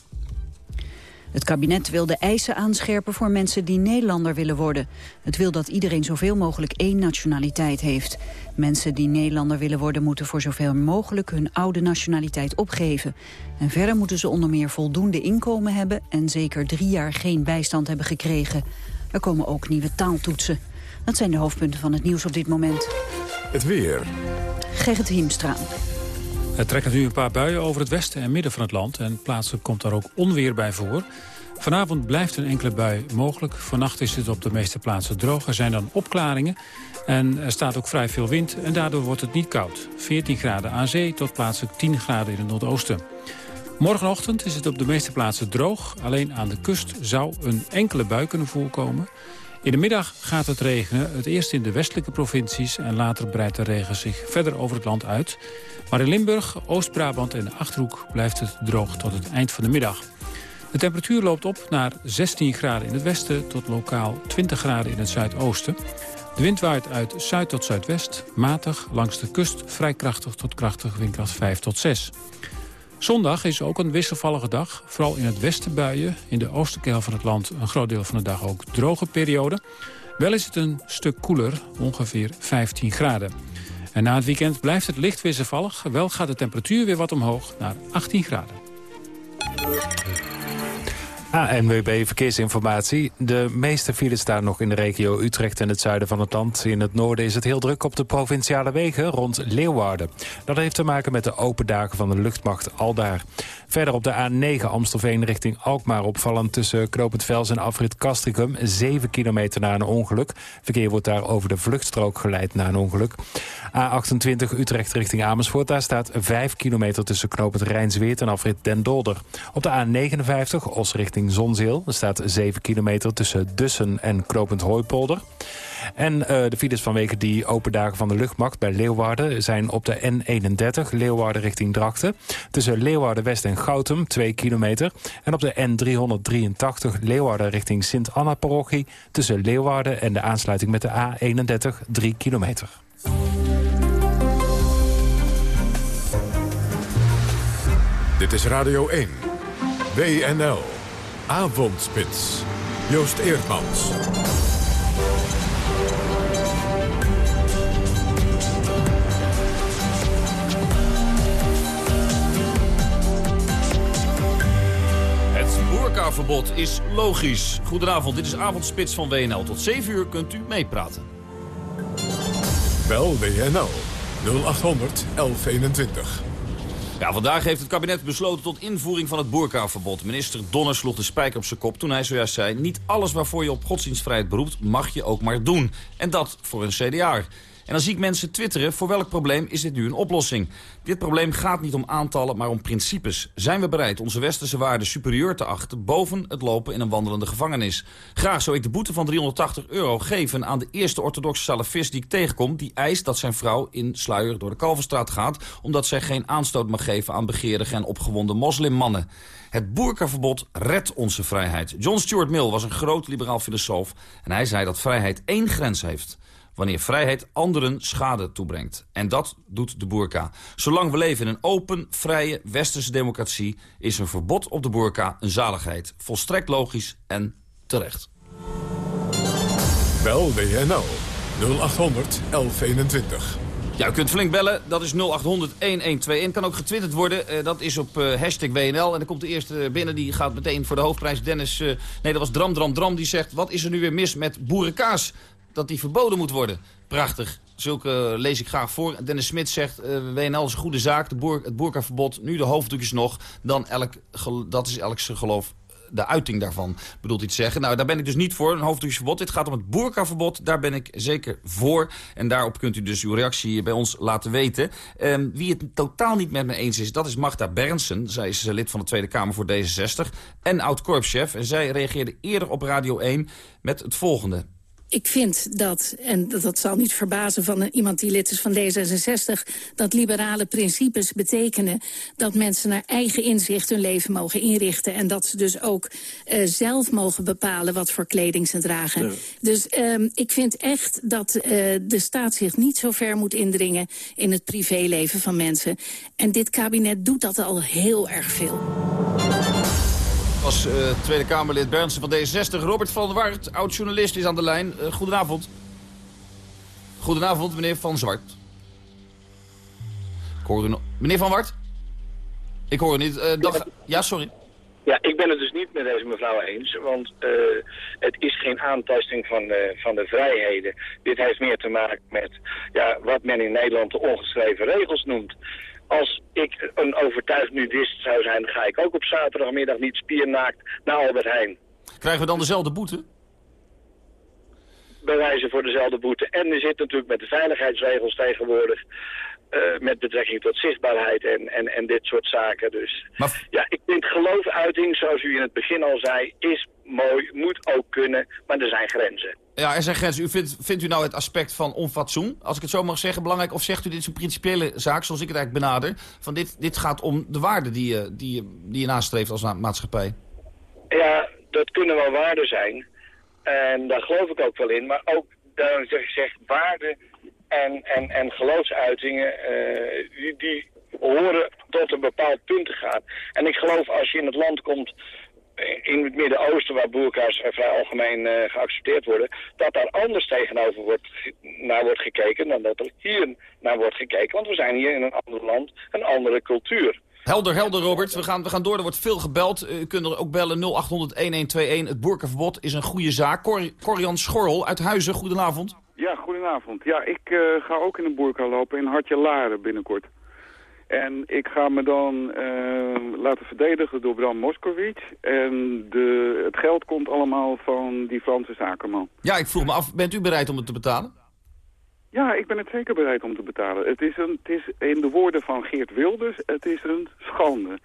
Het kabinet wil de eisen aanscherpen voor mensen die Nederlander willen worden. Het wil dat iedereen zoveel mogelijk één nationaliteit heeft. Mensen die Nederlander willen worden moeten voor zoveel mogelijk hun oude nationaliteit opgeven. En verder moeten ze onder meer voldoende inkomen hebben en zeker drie jaar geen bijstand hebben gekregen. Er komen ook nieuwe taaltoetsen. Dat zijn de hoofdpunten van het nieuws op dit moment.
Het weer.
Gerrit Hiemstra.
Er trekken nu een paar buien over het westen en midden van het land. En plaatselijk komt daar ook onweer bij voor. Vanavond blijft een enkele bui mogelijk. Vannacht is het op de meeste plaatsen droog. Er zijn dan opklaringen. En er staat ook vrij veel wind. En daardoor wordt het niet koud. 14 graden aan zee tot plaatselijk 10 graden in het noordoosten. Morgenochtend is het op de meeste plaatsen droog. Alleen aan de kust zou een enkele bui kunnen voorkomen. In de middag gaat het regenen, het eerst in de westelijke provincies... en later breidt de regen zich verder over het land uit. Maar in Limburg, Oost-Brabant en de Achterhoek blijft het droog tot het eind van de middag. De temperatuur loopt op naar 16 graden in het westen... tot lokaal 20 graden in het zuidoosten. De wind waait uit zuid tot zuidwest, matig, langs de kust... vrij krachtig tot krachtig windkracht 5 tot 6. Zondag is ook een wisselvallige dag. Vooral in het westen buien. In de oostelijke helft van het land een groot deel van de dag ook droge periode. Wel is het een stuk koeler, ongeveer 15 graden. En na het weekend blijft het licht wisselvallig. Wel gaat de temperatuur weer wat omhoog naar 18 graden.
ANWB Verkeersinformatie. De meeste files staan nog in de regio Utrecht en het zuiden van het land. In het noorden is het heel druk op de provinciale wegen rond Leeuwarden. Dat heeft te maken met de open dagen van de luchtmacht Aldaar. Verder op de A9 Amstelveen richting Alkmaar opvallend... tussen Knopend Vels en Afrit Castricum. 7 kilometer na een ongeluk. Verkeer wordt daar over de vluchtstrook geleid na een ongeluk. A28 Utrecht richting Amersfoort. Daar staat 5 kilometer tussen Knopend Rijnsweert en Afrit Den Dolder. Op de A59 Os richting Zonzeel. Er staat 7 kilometer tussen Dussen en Knopend Hooipolder. En uh, de files vanwege die open dagen van de luchtmacht bij Leeuwarden... zijn op de N31 Leeuwarden richting Drachten. Tussen Leeuwarden-West en Goutum 2 kilometer. En op de N383 Leeuwarden richting Sint-Anna-parochie... tussen Leeuwarden en de aansluiting met de A31 3 kilometer.
Dit is Radio 1. WNL. Avondspits. Joost Eerdmans.
Verbod is logisch. Goedenavond, dit is Avondspits van WNL. Tot 7 uur kunt u meepraten.
Bel WNL 0800 1121.
Ja, vandaag heeft het kabinet besloten tot invoering van het boerkaverbod. Minister Donner sloeg de spijker op zijn kop toen hij zojuist zei... niet alles waarvoor je op godsdienstvrijheid beroept mag je ook maar doen. En dat voor een CDA. En dan zie ik mensen twitteren, voor welk probleem is dit nu een oplossing? Dit probleem gaat niet om aantallen, maar om principes. Zijn we bereid onze westerse waarden superieur te achten... boven het lopen in een wandelende gevangenis? Graag zou ik de boete van 380 euro geven aan de eerste orthodoxe salafist die ik tegenkom... die eist dat zijn vrouw in sluier door de Kalverstraat gaat... omdat zij geen aanstoot mag geven aan begeerige en opgewonden moslimmannen. Het boerkaverbod redt onze vrijheid. John Stuart Mill was een groot liberaal filosoof... en hij zei dat vrijheid één grens heeft wanneer vrijheid anderen schade toebrengt. En dat doet de boerka. Zolang we leven in een open, vrije, westerse democratie... is een verbod op de boerka een zaligheid. Volstrekt logisch en terecht.
Bel WNL 0800 1121.
Ja, u kunt flink bellen. Dat is 0800-1121. Kan ook getwitterd worden. Uh, dat is op uh, hashtag WNL. En dan komt de eerste binnen. Die gaat meteen voor de hoofdprijs. Dennis, uh, nee, dat was Dram Dram Dram. Die zegt, wat is er nu weer mis met boerenkaas? Dat die verboden moet worden. Prachtig. Zulke lees ik graag voor. Dennis Smit zegt, WNL is een goede zaak. De het boerkaverbod, nu de hoofddoekjes nog. Dan elk, dat is elk zijn geloof de uiting daarvan bedoelt iets zeggen. Nou, daar ben ik dus niet voor, een hoofddoekjesverbod. Dit gaat om het boerkaverbod, daar ben ik zeker voor. En daarop kunt u dus uw reactie bij ons laten weten. Um, wie het totaal niet met me eens is, dat is Magda Bernsen. Zij is lid van de Tweede Kamer voor D66 en oud-korpschef. En zij reageerde eerder op Radio 1 met het volgende
ik vind dat, en dat zal niet verbazen van iemand die lid is van D66... dat liberale principes betekenen dat mensen naar eigen inzicht hun leven mogen inrichten. En dat ze dus ook uh, zelf mogen bepalen wat voor kleding ze dragen. Ja. Dus um, ik vind echt dat uh, de staat zich niet zo ver moet indringen... in het privéleven van mensen. En dit kabinet doet dat al heel erg veel
was uh, Tweede Kamerlid Bernsen van D66. Robert van der Wart, oud-journalist, is aan de lijn. Uh, goedenavond. Goedenavond, meneer Van Zwart. Ik hoor u nog... Meneer Van Wart? Ik hoor u niet. Uh, dag... Ja, sorry.
Ja, ik ben het dus niet met deze mevrouw eens, want uh, het is geen aantasting van de, van de vrijheden. Dit heeft meer te maken met ja, wat men in Nederland de ongeschreven regels noemt als ik een overtuigd nudist zou zijn, ga ik ook op zaterdagmiddag niet spiernaakt naar Albert Heijn.
Krijgen we dan dezelfde boete?
Bewijzen voor dezelfde boete. En er zit natuurlijk met de veiligheidsregels tegenwoordig... Uh, met betrekking tot zichtbaarheid en, en, en dit soort zaken. Dus maar... ja, ik vind geloofuiting, zoals u in het begin al zei, is mooi, moet ook kunnen, maar er zijn grenzen.
Ja, er zijn grenzen. U vindt, vindt u nou het aspect van onfatsoen, als ik het zo mag zeggen, belangrijk? Of zegt u dit is een principiële zaak, zoals ik het eigenlijk benader? Van dit, dit gaat om de waarden die je, die, die je nastreeft als maatschappij.
Ja, dat kunnen wel waarden zijn. En daar geloof ik ook wel in. Maar ook, dan zeg zeg, waarden en, en, en geloofsuitingen, die, die horen tot een bepaald punt te gaan. En ik geloof als je in het land komt in het Midden-Oosten, waar boerka's vrij algemeen uh, geaccepteerd worden, dat daar anders tegenover wordt, naar wordt gekeken dan dat er hier naar wordt gekeken. Want we zijn hier in een ander land, een andere cultuur.
Helder, helder Robert. We gaan, we gaan door. Er wordt veel gebeld. U kunt er ook bellen 0800-1121. Het boerkaverbod is een goede zaak. Cor Corian Schorrel uit Huizen, goedenavond.
Ja, goedenavond. Ja, ik uh, ga ook in een boerka lopen in Hartje Laren binnenkort. En ik ga me dan uh, laten verdedigen door Bram Moskowitz. En de, het geld komt allemaal van die Franse zakenman.
Ja, ik vroeg me af, bent u bereid om het te betalen?
Ja, ik ben het zeker bereid om te betalen. Het is, een, het is in de woorden van Geert Wilders, het is een schande.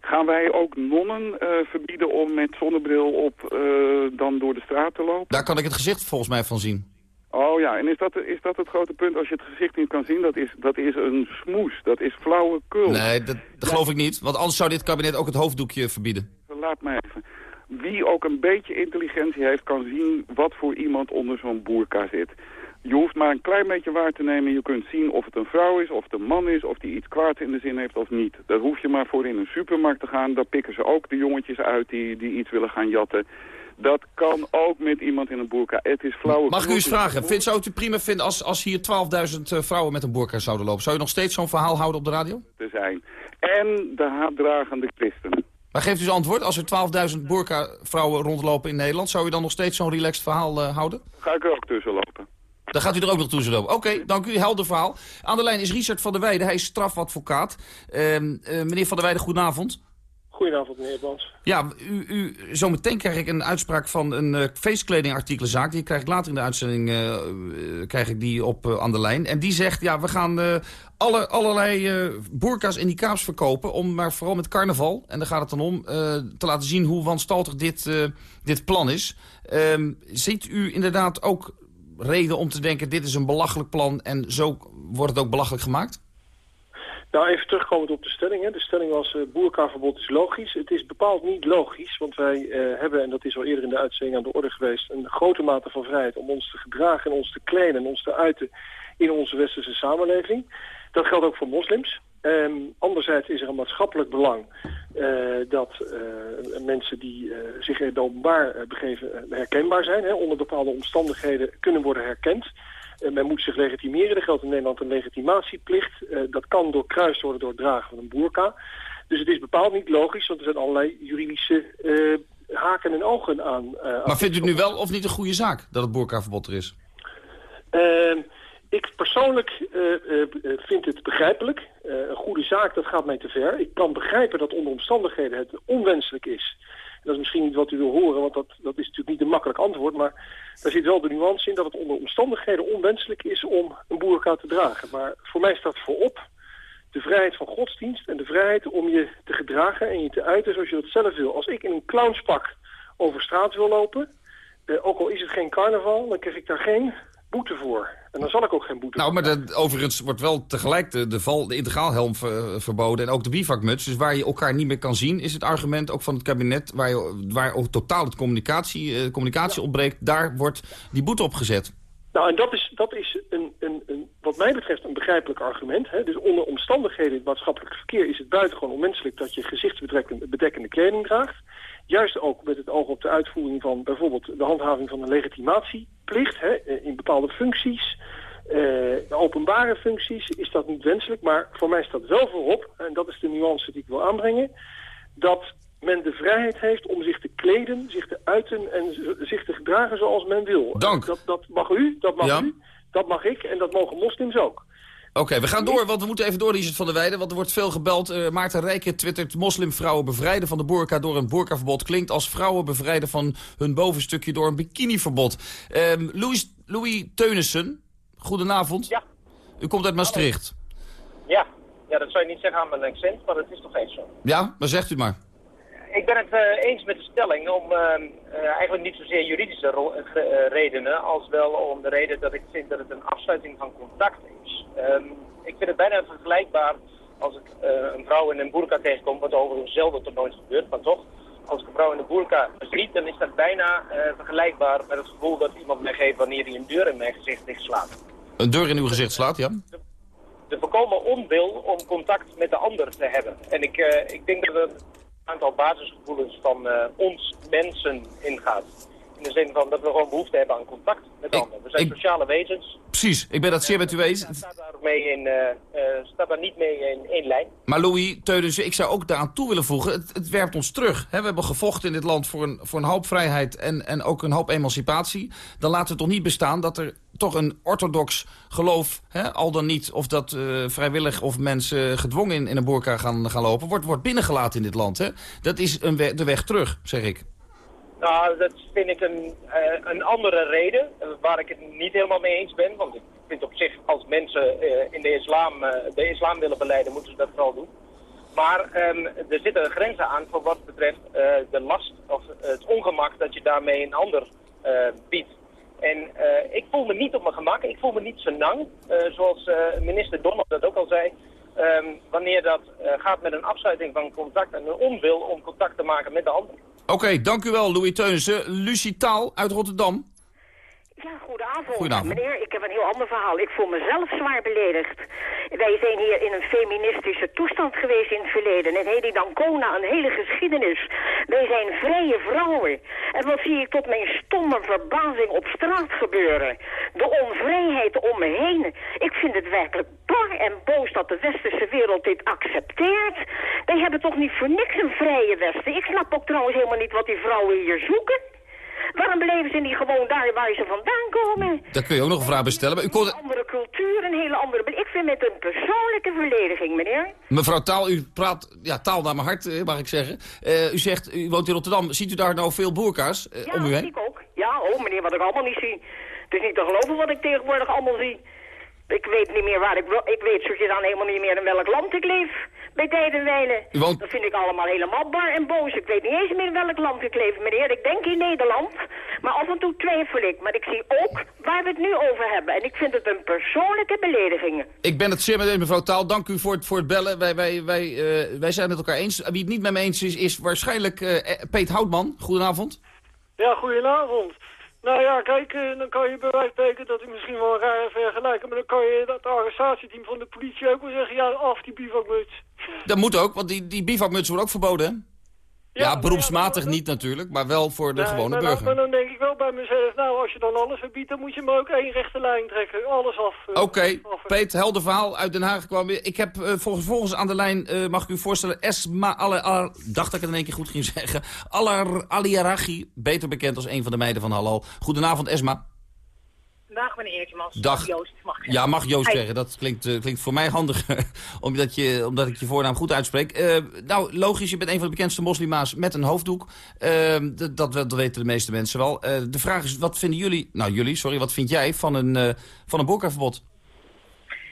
Gaan wij ook nonnen uh, verbieden om met zonnebril op uh, dan door de straat te lopen?
Daar kan ik het gezicht volgens mij van zien.
Oh ja, en is dat, is dat het grote punt als je het gezicht niet kan zien? Dat is, dat is een smoes, dat is flauwekul.
Nee, dat, dat geloof ik niet. Want anders zou dit kabinet ook het hoofddoekje verbieden.
Laat mij even. Wie ook een beetje intelligentie heeft, kan zien wat voor iemand onder zo'n boerka zit. Je hoeft maar een klein beetje waar te nemen. Je kunt zien of het een vrouw is, of het een man is, of die iets kwaads in de zin heeft of niet. Daar hoef je maar voor in een supermarkt te gaan. Daar pikken ze ook de jongetjes uit die, die iets willen gaan jatten. Dat kan ook met iemand in een boerka. Het is flauw.
Mag ik u eens vragen? Vind, zou het u prima vinden als, als hier 12.000 uh, vrouwen met een boerka zouden lopen? Zou je nog steeds zo'n verhaal houden op de radio?
Te zijn. En de haatdragende christenen.
Maar geeft u eens antwoord. Als er 12.000 boerka-vrouwen rondlopen in Nederland... zou u dan nog steeds zo'n relaxed verhaal uh, houden?
Ga ik er ook tussen lopen.
Dan gaat u er ook nog tussen lopen. Oké, okay, dank u. Helder verhaal. Aan de lijn is Richard van der Weijden. Hij is strafadvocaat. Uh, uh, meneer van der Weijden, goedenavond.
Goedenavond, meneer Bans.
Ja, u, u, zometeen krijg ik een uitspraak van een uh, feestkledingartikelenzaak. Die krijg ik later in de uitzending uh, krijg ik die op aan de lijn. En die zegt, ja, we gaan alle, allerlei boerka's en kaaps verkopen... om maar vooral met carnaval, en daar gaat het dan om... te laten zien hoe wanstaltig dit, dit plan is. Ehm, ziet u inderdaad ook reden om te denken... dit is een belachelijk plan en zo wordt het ook belachelijk gemaakt?
Nou, even terugkomend op de stelling. Hè. De stelling was uh, boerkaverbod is logisch. Het is bepaald niet logisch, want wij uh, hebben, en dat is al eerder in de uitzending aan de orde geweest... een grote mate van vrijheid om ons te gedragen en ons te kleden en ons te uiten in onze westerse samenleving. Dat geldt ook voor moslims. Um, anderzijds is er een maatschappelijk belang uh, dat mensen die zich in het openbaar begeven herkenbaar zijn. Hè, onder bepaalde omstandigheden kunnen worden herkend. Uh, men moet zich legitimeren. Er geldt in Nederland een legitimatieplicht. Uh, dat kan doorkruist worden door het dragen van een boerka. Dus het is bepaald niet logisch, want er zijn allerlei juridische uh, haken en ogen aan.
maar vindt u het nu wel of niet een goede zaak dat het boerkaverbod er is?
Ehm, ik persoonlijk vind het begrijpelijk. een goede zaak, dat gaat mij te ver. Ik kan begrijpen dat onder omstandigheden het onwenselijk is dat is misschien niet wat u wil horen, want dat, dat is natuurlijk niet een makkelijk antwoord. Maar daar zit wel de nuance in dat het onder omstandigheden onwenselijk is om een boerka te dragen. Maar voor mij staat voorop de vrijheid van godsdienst en de vrijheid om je te gedragen en je te uiten zoals je dat zelf wil. Als ik in een clownspak over straat wil lopen, eh, ook al is het geen carnaval, dan krijg ik daar geen boete voor. En dan zal ik ook geen boete
Nou, maar de, overigens wordt wel tegelijk de, de, val, de integraalhelm ver, verboden en ook de bivakmuts. Dus waar je elkaar niet meer kan zien, is het argument ook van het kabinet... waar, je, waar ook totaal het communicatie, uh, communicatie ja. ontbreekt, daar wordt die boete op gezet.
Nou, en dat is, dat is een, een, een, wat mij betreft een begrijpelijk argument. Hè? Dus onder omstandigheden in het maatschappelijk verkeer is het buitengewoon onmenselijk dat je gezichtsbedekkende kleding draagt. Juist ook met het oog op de uitvoering van bijvoorbeeld de handhaving van een legitimatieplicht hè, in bepaalde functies. Uh, openbare functies is dat niet wenselijk, maar voor mij staat wel voorop, en dat is de nuance die ik wil aanbrengen, dat men de vrijheid heeft om zich te kleden, zich te uiten en zich te gedragen zoals men wil.
Dank.
Dat, dat mag u, dat mag ja. u, dat mag ik en dat mogen moslims ook.
Oké, okay, we gaan door, want we moeten even door, Richard van der Weijden. Want er wordt veel gebeld. Uh, Maarten Rijken twittert... moslimvrouwen bevrijden van de burka door een burkaverbod... klinkt als vrouwen bevrijden van hun bovenstukje door een bikiniverbod. Um, Louis, Louis Teunissen, goedenavond.
Ja.
U komt uit Maastricht.
Ja. ja, dat zou je niet zeggen aan mijn accent, maar dat is toch eens zo.
Ja, maar zegt u maar.
Ik ben het uh, eens met de stelling om uh, uh, eigenlijk niet zozeer juridische redenen, als wel om de reden dat ik vind dat het een afsluiting van contact is. Um, ik vind het bijna vergelijkbaar als ik een vrouw in een boerka tegenkom, wat overigens zelden tot nooit gebeurt, maar toch. Als ik een vrouw in een boerka ziet, dan is dat bijna vergelijkbaar met het gevoel dat iemand mij geeft wanneer hij een deur in mijn gezicht dichtslaat.
Een deur in uw gezicht slaat, ja?
De, de voorkomen onwil om contact met de ander te hebben. En ik, ik denk dat we aantal basisgevoelens van uh, ons mensen ingaat. In de zin van dat we gewoon behoefte hebben aan contact met ik, anderen. We zijn ik, sociale wezens.
Precies, ik ben dat zeer met u eens.
staat daar, mee in, uh, uh, staat daar niet mee in één lijn.
Maar Louis Teudens, ik zou ook daaraan toe willen voegen, het, het werpt ons terug. He, we hebben gevochten in dit land voor een, voor een hoop vrijheid en, en ook een hoop emancipatie. Dan laten we toch niet bestaan dat er toch een orthodox geloof, hè, al dan niet of dat uh, vrijwillig of mensen gedwongen in, een boerka gaan, gaan lopen, wordt, wordt binnengelaten in dit land. Hè? Dat is een de weg terug, zeg ik.
Nou, dat vind ik een, uh, een andere reden, waar ik het niet helemaal mee eens ben. Want ik vind op zich, als mensen in de islam, de islam willen beleiden, moeten ze dat vooral doen. Maar um, er zitten grenzen aan voor wat betreft de last of het ongemak dat je daarmee een ander biedt. En uh, ik voel me niet op mijn gemak, ik voel me niet senang, uh, zoals uh, minister Donald dat ook al zei. Um, wanneer dat gaat met een afsluiting van contact en een onwil om contact te maken met de ander.
Oké, dank u wel Louis Teunissen. Lucie Taal uit Rotterdam.
Ja, goedenavond.
goedenavond.
Meneer, ik heb een heel ander verhaal. Ik voel mezelf zwaar beledigd. Wij zijn hier in een feministische toestand geweest in het verleden. En Hedy Dancona, een hele geschiedenis. Wij zijn vrije vrouwen. En wat zie ik tot mijn stomme verbazing op straat gebeuren? De onvrijheid om me heen. Ik vind het werkelijk bar en boos dat de westerse wereld dit accepteert. Wij hebben toch niet voor niks een vrije westen. Ik snap ook trouwens helemaal niet wat die vrouwen hier zoeken. Waarom bleven ze niet gewoon daar waar ze vandaan komen?
Dat kun je ook nog een vraag bestellen. Maar u kon...
Een andere cultuur, een hele andere... Ik vind het een persoonlijke verdediging, meneer.
Mevrouw Taal, u praat ja, taal naar mijn hart, eh, mag ik zeggen. Eh, u zegt, u woont in Rotterdam. Ziet u daar nou veel boerka's eh,
Ja,
om u heen?
zie ik ook. Ja, oh meneer, wat ik allemaal niet zie. Het is niet te geloven wat ik tegenwoordig allemaal zie. Ik weet niet meer waar ik... Ik weet je dan helemaal niet meer in welk land ik leef. Bij tijd en wijle.
U woont-
Dat vind ik allemaal helemaal bar en boos. Ik weet niet eens meer in welk land ik leef, meneer. Ik denk in Nederland. Maar af en toe twijfel ik. Maar ik zie ook waar we het nu over hebben. En ik vind het een persoonlijke belediging.
Ik ben het zeer met u, mevrouw Taal. Dank u voor het, voor het bellen. Wij, wij, wij, eh, wij zijn het elkaar eens. Wie het niet met me eens is, is waarschijnlijk eh, eh, Peet Houtman. Goedenavond.
Ja, goedenavond. Nou ja, kijk, eh, dan kan je bij wijze dat u misschien wel een rare maar dan kan je dat arrestatieteam van de politie ook wel zeggen, ja, af die bivakmuts.
Dat moet ook, want die, die bivakmutsen worden ook verboden, hè? Ja, beroepsmatig niet natuurlijk, maar wel voor de
Nee,
gewone
maar,
burger.
Dan, maar dan denk ik wel bij mezelf, nou, als je dan alles verbiedt, dan moet je maar ook één rechte lijn trekken. Alles af. eh,
Oké, Peet, helder verhaal uit Den Haag kwam weer. Ik heb eh, volgens, volgens aan de lijn, eh, mag ik u voorstellen, Esma, alle, alle- dacht dat ik het in één keer goed ging zeggen, Alar Aliarachi, beter bekend als een van de meiden van Halal. Goedenavond, Esma.
Dag meneer Eertjemans.
Dag.
Joost, mag ik
Ja, mag Joost zeggen. Dat klinkt, eh, klinkt voor mij handiger, omdat, je, omdat ik je voornaam goed uitspreek. Eh, nou, logisch, je bent een van de bekendste moslima's met een hoofddoek. Eh, dat, dat weten de meeste mensen wel. De vraag is, wat vinden jullie, nou jullie, sorry, wat vind jij van een, van een burkaverbod?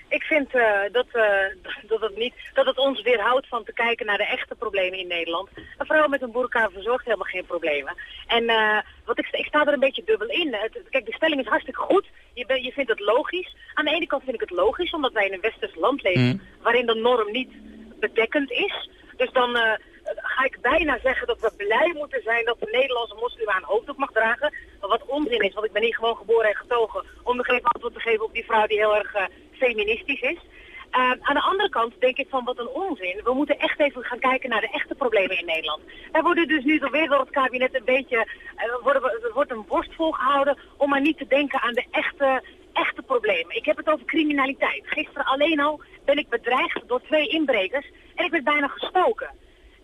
Ik vind eh, dat, eh, dat, het niet, dat het ons weerhoudt van te kijken naar de echte problemen in Nederland. Een vrouw met een burka verzorgt helemaal geen problemen. En eh, wat ik, ik sta er een beetje dubbel in. Het, kijk, de stelling is hartstikke goed. Je, ben, je vindt het logisch. Aan de ene kant vind ik het logisch, omdat wij in een westers land leven...
Mm.
waarin de norm niet bedekkend is. Dus dan ga ik bijna zeggen dat we blij moeten zijn dat de Nederlandse moslima een hoofddoek mag dragen. Wat onzin is, want ik ben hier gewoon geboren en getogen om nog even antwoord te geven op die vrouw die heel erg eh, feministisch is. Eh, aan de andere kant denk ik van wat een onzin. We moeten echt even gaan kijken naar de echte problemen in Nederland. Daar worden dus nu weer door het kabinet een beetje, eh, we- er wordt een borst volgehouden om maar niet te denken aan de echte, echte problemen. Ik heb het over criminaliteit. Gisteren alleen al ben ik bedreigd door twee inbrekers en ik werd bijna gestoken.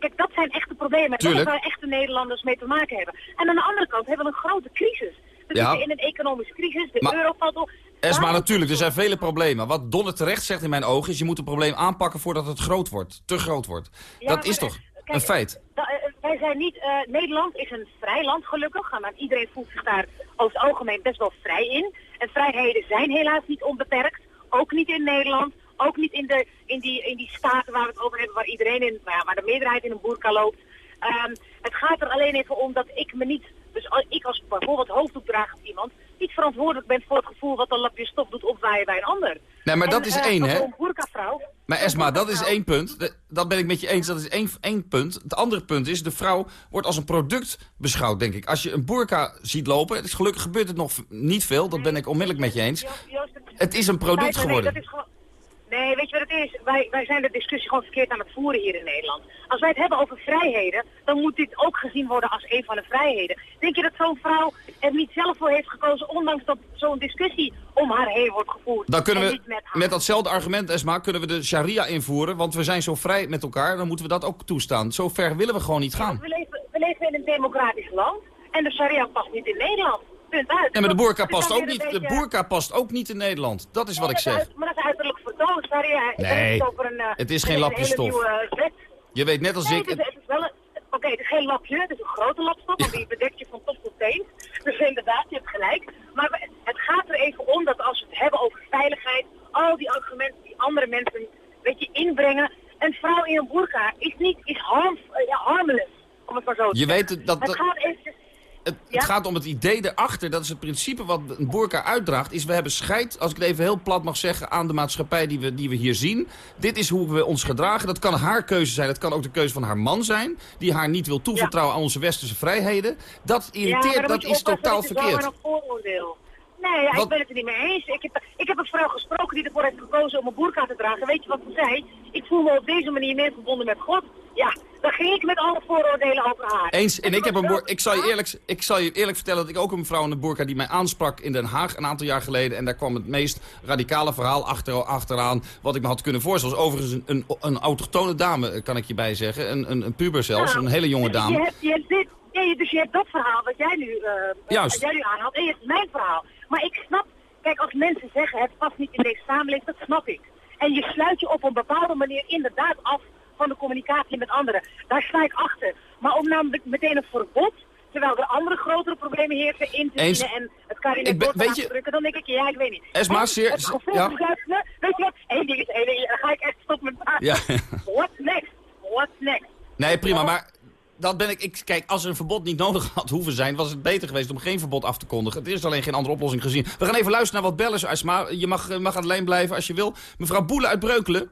Kijk, dat zijn echte problemen.
Tuurlijk.
Daar waar echte Nederlanders mee te maken hebben. En aan de andere kant hebben we een grote crisis. We
Ja.
zitten in een economische crisis, de
Maar-
euro valt op.
Esma, natuurlijk, er zijn vele problemen. Wat Donner terecht zegt in mijn ogen is, je moet een probleem aanpakken voordat het groot wordt. Te groot wordt.
Ja,
dat
maar,
is
eh,
toch
kijk,
een feit?
Da- eh, wij zijn niet, eh, Nederland is een vrij land gelukkig, maar iedereen voelt zich daar over het algemeen best wel vrij in. En vrijheden zijn helaas niet onbeperkt, ook niet in Nederland, ook niet in, de, in, die, in die staten waar we het over hebben, waar iedereen in, nou ja, waar de meerderheid in een boerka loopt. Ehm, het gaat er alleen even om dat ik me niet, dus al- ik als bijvoorbeeld hoofddoekdragend iemand, niet verantwoordelijk ben voor het gevoel wat een lapje stof doet opwaaien bij een ander.
Nee, maar
En,
dat is
eh,
één,
als
hè?
Zo'n boerkavrouw,
Maar Esma, dat is één punt. Dat ben ik met je eens. Dat is één, één punt. Het andere punt is, de vrouw wordt als een product beschouwd, denk ik. Als je een burka ziet lopen, het is gelukkig gebeurt het nog niet veel. Dat ben ik onmiddellijk met je eens. Het is een product geworden.
Nee, weet je wat het is? Wij, wij zijn de discussie gewoon verkeerd aan het voeren hier in Nederland. Als wij het hebben over vrijheden, dan moet dit ook gezien worden als een van de vrijheden. Denk je dat zo'n vrouw er niet zelf voor heeft gekozen, ondanks dat zo'n discussie om haar heen wordt gevoerd?
Dan kunnen
en
we
met
datzelfde argument, Esma, kunnen we de sharia invoeren. Want we zijn zo vrij met elkaar, dan moeten we dat ook toestaan. Zo ver willen we gewoon niet gaan.
We leven, we leven in een democratisch land en de sharia past niet in Nederland. Punt uit.
Nee, maar de boerka
Dus dan
past ook niet. De boerka past ook niet in Nederland. Dat is wat ik
Nee,
zeg.
uit- Maar dat is uiterlijk vertoon, sharia. Ik
Nee,
heb over een, eh,
het is
een-
geen
een
lapje
hele
stof.
nieuwe wet.
Je weet net als
Nee,
ik...
het is, het is wel een... Oké, het is geen lapje, het is een grote lapstop, want die bedekt je van top tot teen. Dus inderdaad, je hebt gelijk. Maar het gaat er even om dat als we het hebben over veiligheid, al die argumenten die andere mensen, weet je, inbrengen. Een vrouw in een burka is niet, is harm, eh, ja, harmless, om het maar zo te
Je
zeggen.
weet het, dat-
Het
dat-
gaat.
Het,
Ja?
het gaat om het idee erachter, dat is het principe wat een boerka uitdraagt, is we hebben scheid, als ik het even heel plat mag zeggen, aan de maatschappij die we, die we hier zien. Dit is hoe we ons gedragen. Dat kan haar keuze zijn, dat kan ook de keuze van haar man zijn, die haar niet wil toevertrouwen aan onze westerse vrijheden. Dat irriteert, dat is totaal verkeerd.
een vooroordeel. Nee, ja, ik ben het er niet mee eens. Ik heb, ik heb een vrouw gesproken die ervoor heeft gekozen om een boerka te dragen. Weet je wat ze zei? Ik voel me op deze manier meer verbonden met God. Ja, dan ging ik met alle vooroordelen over haar.
Eens, en ik, heb een boer, ik, zal je eerlijk, ik zal je eerlijk vertellen dat ik ook een mevrouw in de boerka die mij aansprak in Den Haag een aantal jaar geleden. En daar kwam het meest radicale verhaal achter, achteraan wat ik me had kunnen voorstellen. Overigens een, een, een autochtone dame, kan ik je bij zeggen. Een, een, een puber zelfs,
Nou,
een hele jonge
dus Je
dame.
hebt, je hebt dit, je- dus je hebt dat verhaal wat jij nu, eh
Juist.
wat jij nu aanhaalt en je hebt mijn verhaal. Maar ik snap, Kijk, als mensen zeggen het past niet in deze samenleving, dat snap ik. En je sluit je op een bepaalde manier inderdaad af van de communicatie met anderen. Daar sta ik achter. Maar om namelijk meteen een verbod, terwijl er andere grotere problemen heersen, in te
Eens.
dienen en het kabinet door te drukken, dan denk ik, ja, ik weet niet.
Esma, zeer-
het gevolg
ja.
weet je wat, één ding is één ding, dan ga ik echt stoppen met praten.
Ja.
What's next? What's next?
Nee, prima, maar dat ben ik, ik... Kijk, als er een verbod niet nodig had hoeven zijn... was het beter geweest om geen verbod af te kondigen. Er is alleen geen andere oplossing gezien. We gaan even luisteren naar wat bellers, Asma. Je mag, eh, mag aan de lijn blijven als je wil. Mevrouw Boele uit Breukelen.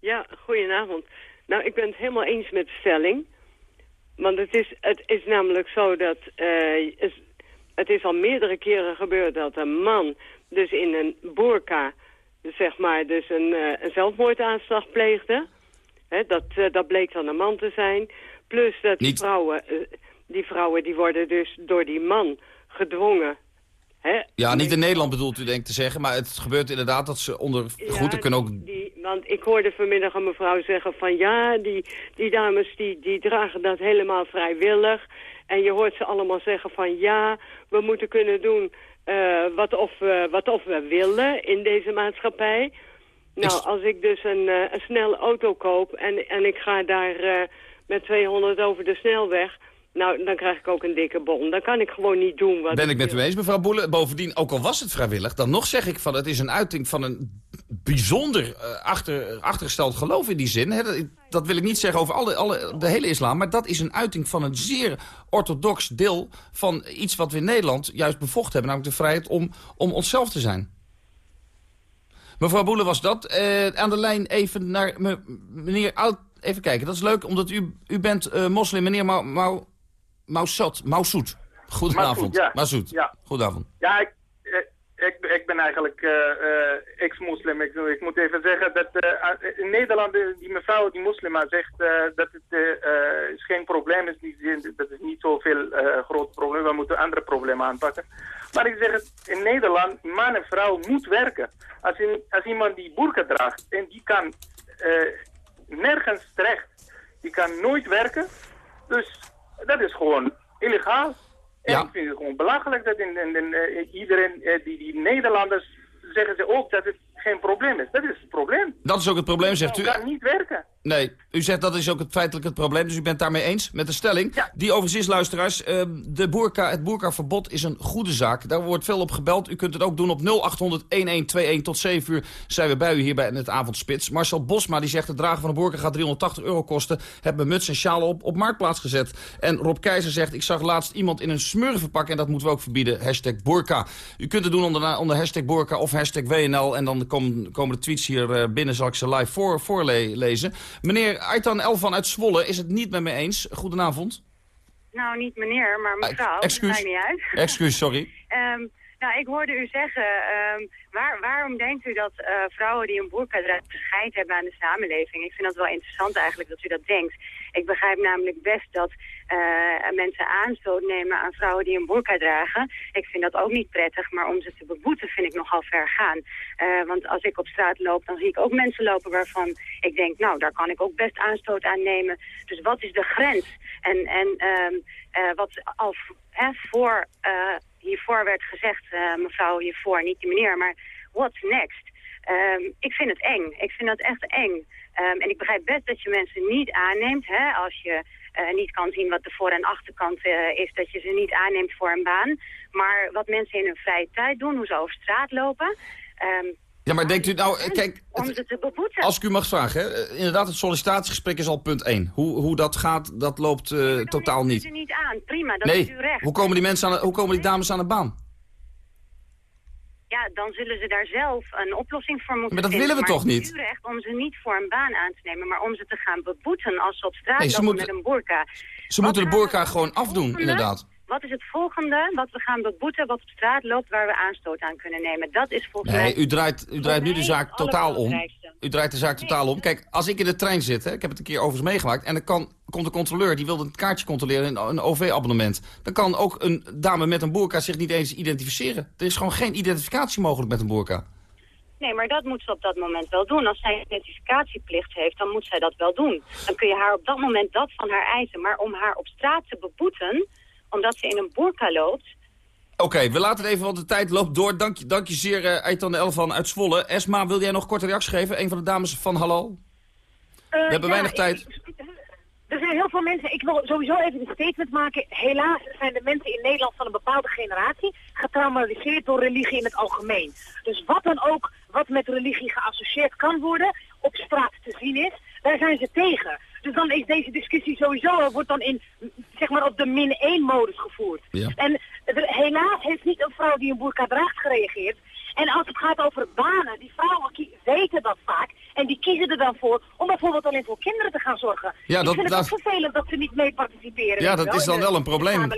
Ja, goedenavond. Nou, ik ben het helemaal eens met de stelling. Want het is, het is namelijk zo dat... eh, het is al meerdere keren gebeurd dat een man dus in een boerka... zeg maar, dus een, eh, een zelfmoordaanslag pleegde. Dat, dat bleek dan een man te zijn. Plus dat die vrouwen, eh, die vrouwen die worden dus door die man gedwongen... Hè,
Ja, niet in Nederland bedoelt u denk ik te zeggen. Maar het gebeurt inderdaad dat ze onder... Er kunnen ook...
Die, want ik hoorde vanmiddag een mevrouw zeggen van ja, die, die dames die, die dragen dat helemaal vrijwillig. En je hoort ze allemaal zeggen van ja, we moeten kunnen doen eh, wat, of we, wat of we willen in deze maatschappij. Nou, als ik dus een, eh, een snelle auto koop en, en ik ga daar met 200 over de snelweg... Nou, dan krijg ik ook een dikke bon. Dan kan ik gewoon niet doen wat
Ben ik met u eens, mevrouw Boele. Bovendien, ook al was het vrijwillig, dan nog zeg ik van het is een uiting van een bijzonder eh, achter, achtergesteld geloof in die zin. Hè. Dat, dat wil ik niet zeggen over alle, alle, de hele islam, maar dat is een uiting van een zeer orthodox deel van iets wat we in Nederland juist bevochten hebben, namelijk de vrijheid om, om onszelf te zijn. Mevrouw Boele was dat. Eh, aan de lijn even naar me- meneer Oud. Even kijken, dat is leuk, omdat u, u bent eh, moslim, meneer Mau, Mau. Goedenavond.
ja. Ja.
Goedenavond.
Ja, ik, eh, ik, ik ben eigenlijk eh, ex-moslim. Ik, ik moet even zeggen dat in Nederland, die mevrouw, die moslima, zegt dat het is geen probleem is. Dat is niet zoveel groot probleem. We moeten andere problemen aanpakken. Maar ik zeg het, in Nederland, man en vrouw moet werken. Als, in, als iemand die burka draagt en die kan nergens terecht, die kan nooit werken. Dus dat is gewoon illegaal. En ik vind het gewoon belachelijk dat in, in, in, eh, iedereen, eh, die, die Nederlanders, zeggen ze ook dat het geen probleem is. Dat is het probleem.
Dat is ook het probleem, zegt u.
kan niet werken.
Nee, u zegt dat is ook het feitelijk het probleem, dus u bent daarmee eens met de stelling. Die overigens is, luisteraars, eh, de boerka, het boerkaverbod is een goede zaak. Daar wordt veel op gebeld. U kunt het ook doen op 0800-1121 tot 7 uur zijn we bij u hier bij het avondspits. Marcel Bosma die zegt het dragen van een boerka gaat 380 euro kosten. Heb mijn muts en sjaal op, op marktplaats gezet. En Rob Keizer zegt ik zag laatst iemand in een smurfenpak en dat moeten we ook verbieden. Hashtag boerka. U kunt het doen onder, onder hashtag boerka of hashtag WNL en dan komen, komen de tweets hier eh, binnen, zal ik ze live voor, voorlezen. Meneer Aitan Elvan uit Zwolle is het niet met me eens. Goedenavond.
Nou, niet meneer, maar mevrouw.
excuus.
Maakt niet uit.
Excuus, sorry.
Ehm, nou, ik hoorde u zeggen, ehm, waar, waarom denkt u dat eh, vrouwen die een boerka dragen hebben aan de samenleving? Ik vind dat wel interessant eigenlijk dat u dat denkt. Ik begrijp namelijk best dat eh, mensen aanstoot nemen aan vrouwen die een boerka dragen. Ik vind dat ook niet prettig, maar om ze te beboeten vind ik nogal ver gaan. Eh, want als ik op straat loop, dan zie ik ook mensen lopen waarvan ik denk, nou, daar kan ik ook best aanstoot aan nemen. Dus wat is de grens? En, en ehm, eh, wat al hè, voor, hiervoor werd gezegd, mevrouw hiervoor, niet die meneer, maar what's next? Ehm, ik vind het eng. Ik vind dat echt eng. Ehm, en ik begrijp best dat je mensen niet aanneemt. Hè, als je eh, niet kan zien wat de voor- en achterkant eh, is, dat je ze niet aanneemt voor een baan. Maar wat mensen in hun vrije tijd doen, hoe ze over straat lopen... ehm,
Ja, maar denkt u nou, kijk,
om ze te beboeten.
als ik u mag vragen, hè, eh, inderdaad, het sollicitatiegesprek is al punt 1. Hoe, hoe dat gaat, dat loopt totaal
ze
niet.
niet aan. Prima, dat is uw
Nee,
recht.
hoe komen die mensen aan, hoe komen die dames aan de baan?
Ja, dan zullen ze daar zelf een oplossing voor moeten
Maar dat
vinden.
willen we toch
het is
niet?
recht om ze niet voor een baan aan te nemen, maar om ze te gaan beboeten als ze op straat
Nee, ze
lopen
moeten-
met een burka.
Ze moeten de boerka gewoon afdoen, inderdaad.
Wat is het volgende wat we gaan beboeten, wat op straat loopt, waar we aanstoot aan kunnen nemen? Dat is volgens mij...
Nee, u draait, u draait nu de zaak totaal om. U draait de zaak totaal om. Kijk, als ik in de trein zit, hè, ik heb het een keer overigens meegemaakt... en dan kan, komt een controleur, die wil het kaartje controleren, een, een OV-abonnement. Dan kan ook een dame met een boerka zich niet eens identificeren. Er is gewoon geen identificatie mogelijk met een boerka.
Nee, maar dat moet ze op dat moment wel doen. Als zij een identificatieplicht heeft, dan moet zij dat wel doen. Dan kun je haar op dat moment dat van haar eisen. Maar om haar op straat te beboeten, omdat ze in een burka loopt...
Oké, we laten het even, want de tijd loopt door. Dank je, dank je zeer, uh, Eitan de Elfan uit Zwolle. Esma, wil jij nog korte reactie geven? Een van de dames van Halal?
Uh,
we hebben weinig tijd.
er zijn heel veel mensen, ik wil sowieso even een statement maken. Helaas zijn de mensen in Nederland van een bepaalde generatie getraumatiseerd door religie in het algemeen. Dus wat dan ook wat met religie geassocieerd kan worden, op straat te zien is, daar zijn ze tegen. Dus dan is deze discussie sowieso, wordt dan in, zeg maar, op de min 1 modus gevoerd.
Ja.
En helaas heeft niet een vrouw die een boerka draagt gereageerd. En als het gaat over banen, die vrouwen weten dat vaak. En die kiezen er dan voor om bijvoorbeeld alleen voor kinderen te gaan zorgen.
Ja, dat,
ik vind
dat...
het ook vervelend dat ze niet mee participeren.
Ja, dat is dan wel een probleem.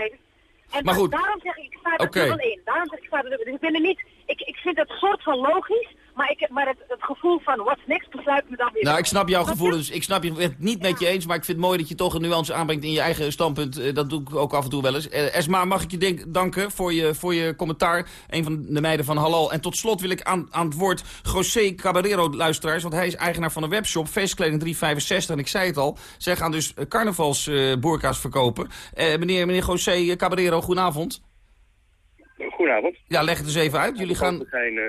En
maar goed.
daarom zeg ik, ik sta er
okay.
wel in. Daarom zeg ik, ik sta er Dus ik ben er niet, ik, ik vind het soort van logisch, maar, ik, maar het, het gevoel van what's next besluit me dan weer.
Nou, ik snap jouw gevoel, dus ik snap je het niet met je eens, maar ik vind het mooi dat je toch een nuance aanbrengt in je eigen standpunt. Dat doe ik ook af en toe wel eens. Esma, mag ik je denk, danken voor je, voor je commentaar, een van de meiden van Halal. En tot slot wil ik aan, aan het woord José Caballero luisteraars, want hij is eigenaar van een webshop, Feestkleding 365. En ik zei het al, zij gaan dus carnavalsboerka's uh, verkopen. Uh, meneer, meneer José Caballero, goedenavond.
Goedenavond.
Ja, leg het eens even uit. Jullie gaan...
Zijn, uh,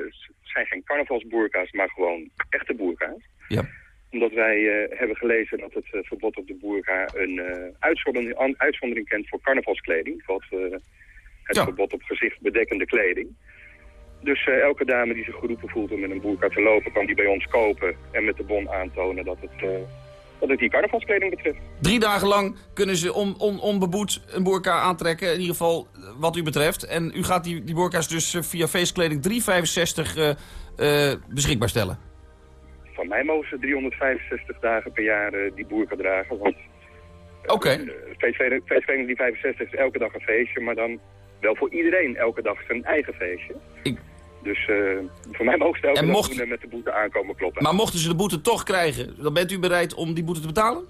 zijn geen carnavalsboerka's, maar gewoon echte boerka's.
Ja.
Omdat wij uh, hebben gelezen dat het uh, verbod op de boerka een uitzondering, uitzondering, kent voor carnavalskleding. Wat het ja. verbod op gezichtsbedekkende kleding. Dus elke dame die zich geroepen voelt om met een boerka te lopen, kan die bij ons kopen en met de bon aantonen dat het dat het die carnavalskleding betreft.
Drie dagen lang kunnen ze on, on, onbeboet een boerka aantrekken, in ieder geval wat u betreft. En u gaat die, die boerka's dus via feestkleding 365 uh, uh, beschikbaar stellen?
Van mij mogen ze 365 dagen per jaar uh, die boerka dragen. Want
Oké. Okay.
feestkleding 365 is elke dag een feestje, maar dan wel voor iedereen elke dag zijn eigen feestje.
Ik...
Dus uh, voor mij mogen ze elke
en
met de boete aankomen kloppen.
Maar mochten ze de boete toch krijgen, dan bent u bereid om die boete te betalen?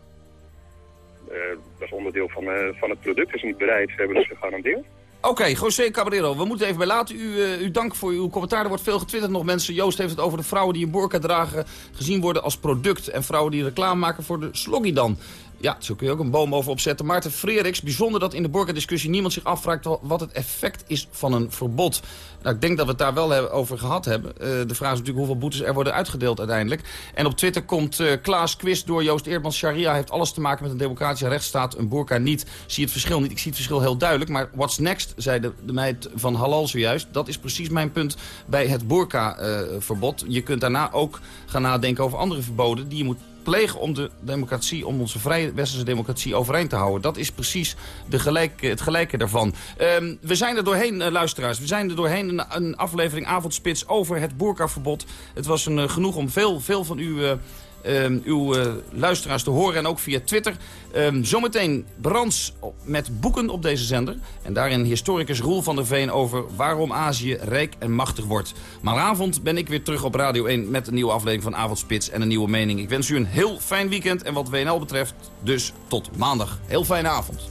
Uh, dat is onderdeel van, uh, van het product. Zijn niet bereid, ze hebben het gegarandeerd.
Oké, okay, José Caballero, we moeten even bij laten. U, u dank voor uw commentaar. Er wordt veel getwitterd nog mensen. Joost heeft het over de vrouwen die een burka dragen... gezien worden als product. En vrouwen die reclame maken voor de sloggy dan. Ja, zo kun je ook een boom over opzetten. Maarten Freeriks, bijzonder dat in de burka-discussie niemand zich afvraagt wat het effect is van een verbod. Nou, ik denk dat we het daar wel over gehad hebben. Uh, de vraag is natuurlijk hoeveel boetes er worden uitgedeeld uiteindelijk. En op Twitter komt uh, Klaas Quist door Joost Eerdmans. Sharia heeft alles te maken met een democratische rechtsstaat. Een burka niet. Zie het verschil niet. Ik zie het verschil heel duidelijk. Maar what's next, zei de, de meid van Halal zojuist. Dat is precies mijn punt bij het burka-verbod. Uh, je kunt daarna ook gaan nadenken over andere verboden die je moet plegen om de democratie, om onze vrije westerse democratie overeind te houden. Dat is precies de gelijk, het gelijke daarvan. Um, we zijn er doorheen, uh, luisteraars. We zijn er doorheen een, aflevering Avondspits over het boerkaverbod. Het was een uh, genoeg om veel, veel van u... Um, uw uh, luisteraars te horen en ook via Twitter. Um, zometeen Brands met boeken op deze zender. En daarin historicus Roel van der Veen over waarom Azië rijk en machtig wordt. Maanavond ben ik weer terug op Radio 1 met een nieuwe aflevering van Avondspits en een nieuwe mening. Ik wens u een heel fijn weekend en wat WNL betreft dus tot maandag. Heel fijne avond.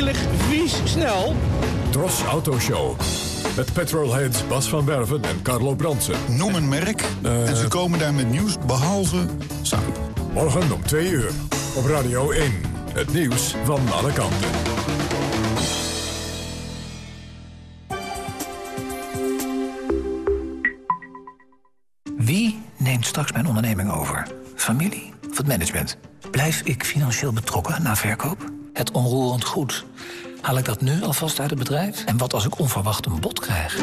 akelig, vies, snel.
Tros Autoshow. Met petrolheads Bas van Werven en Carlo Bransen.
Noem een merk uh, en ze komen daar met nieuws behalve saap.
Morgen om 2 uur op Radio 1. Het nieuws van alle kanten.
Wie neemt straks mijn onderneming over? Familie of het management? Blijf ik financieel betrokken na verkoop? Het onroerend goed... Haal ik dat nu alvast uit het bedrijf? En wat als ik onverwacht een bod krijg?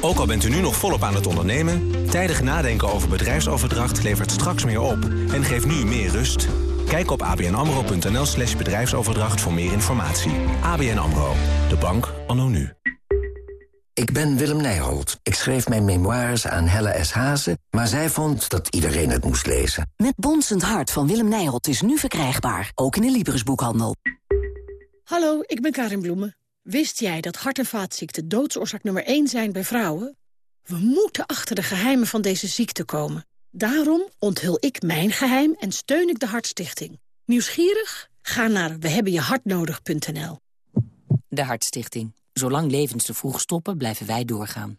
Ook al bent u nu nog volop aan het ondernemen... tijdig nadenken over bedrijfsoverdracht levert straks meer op... en geeft nu meer rust. Kijk op abnamro.nl slash bedrijfsoverdracht voor meer informatie. ABN AMRO, de bank anno nu.
Ik ben Willem Nijholt. Ik schreef mijn memoires aan Helle S. Hazen... maar zij vond dat iedereen het moest lezen.
Met Bonsend Hart van Willem Nijholt is nu verkrijgbaar. Ook in de Libris-boekhandel.
Hallo, ik ben Karin Bloemen. Wist jij dat hart- en vaatziekten doodsoorzaak nummer 1 zijn bij vrouwen?
We moeten achter de geheimen van deze ziekte komen. Daarom onthul ik mijn geheim en steun ik de Hartstichting. Nieuwsgierig? Ga naar wehebbenjehartnodig.nl
De Hartstichting. Zolang levens te vroeg stoppen, blijven wij doorgaan.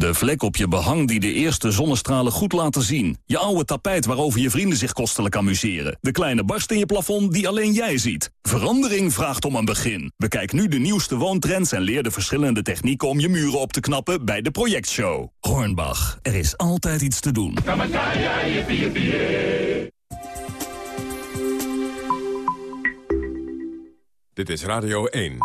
De vlek op je behang die de eerste zonnestralen goed laten zien. Je oude tapijt waarover je vrienden zich kostelijk amuseren. De kleine barst in je plafond die alleen jij ziet. Verandering vraagt om een begin. Bekijk nu de nieuwste woontrends en leer de verschillende technieken om je muren op te knappen bij de projectshow. Hornbach, er is altijd iets te doen.
Dit is Radio 1.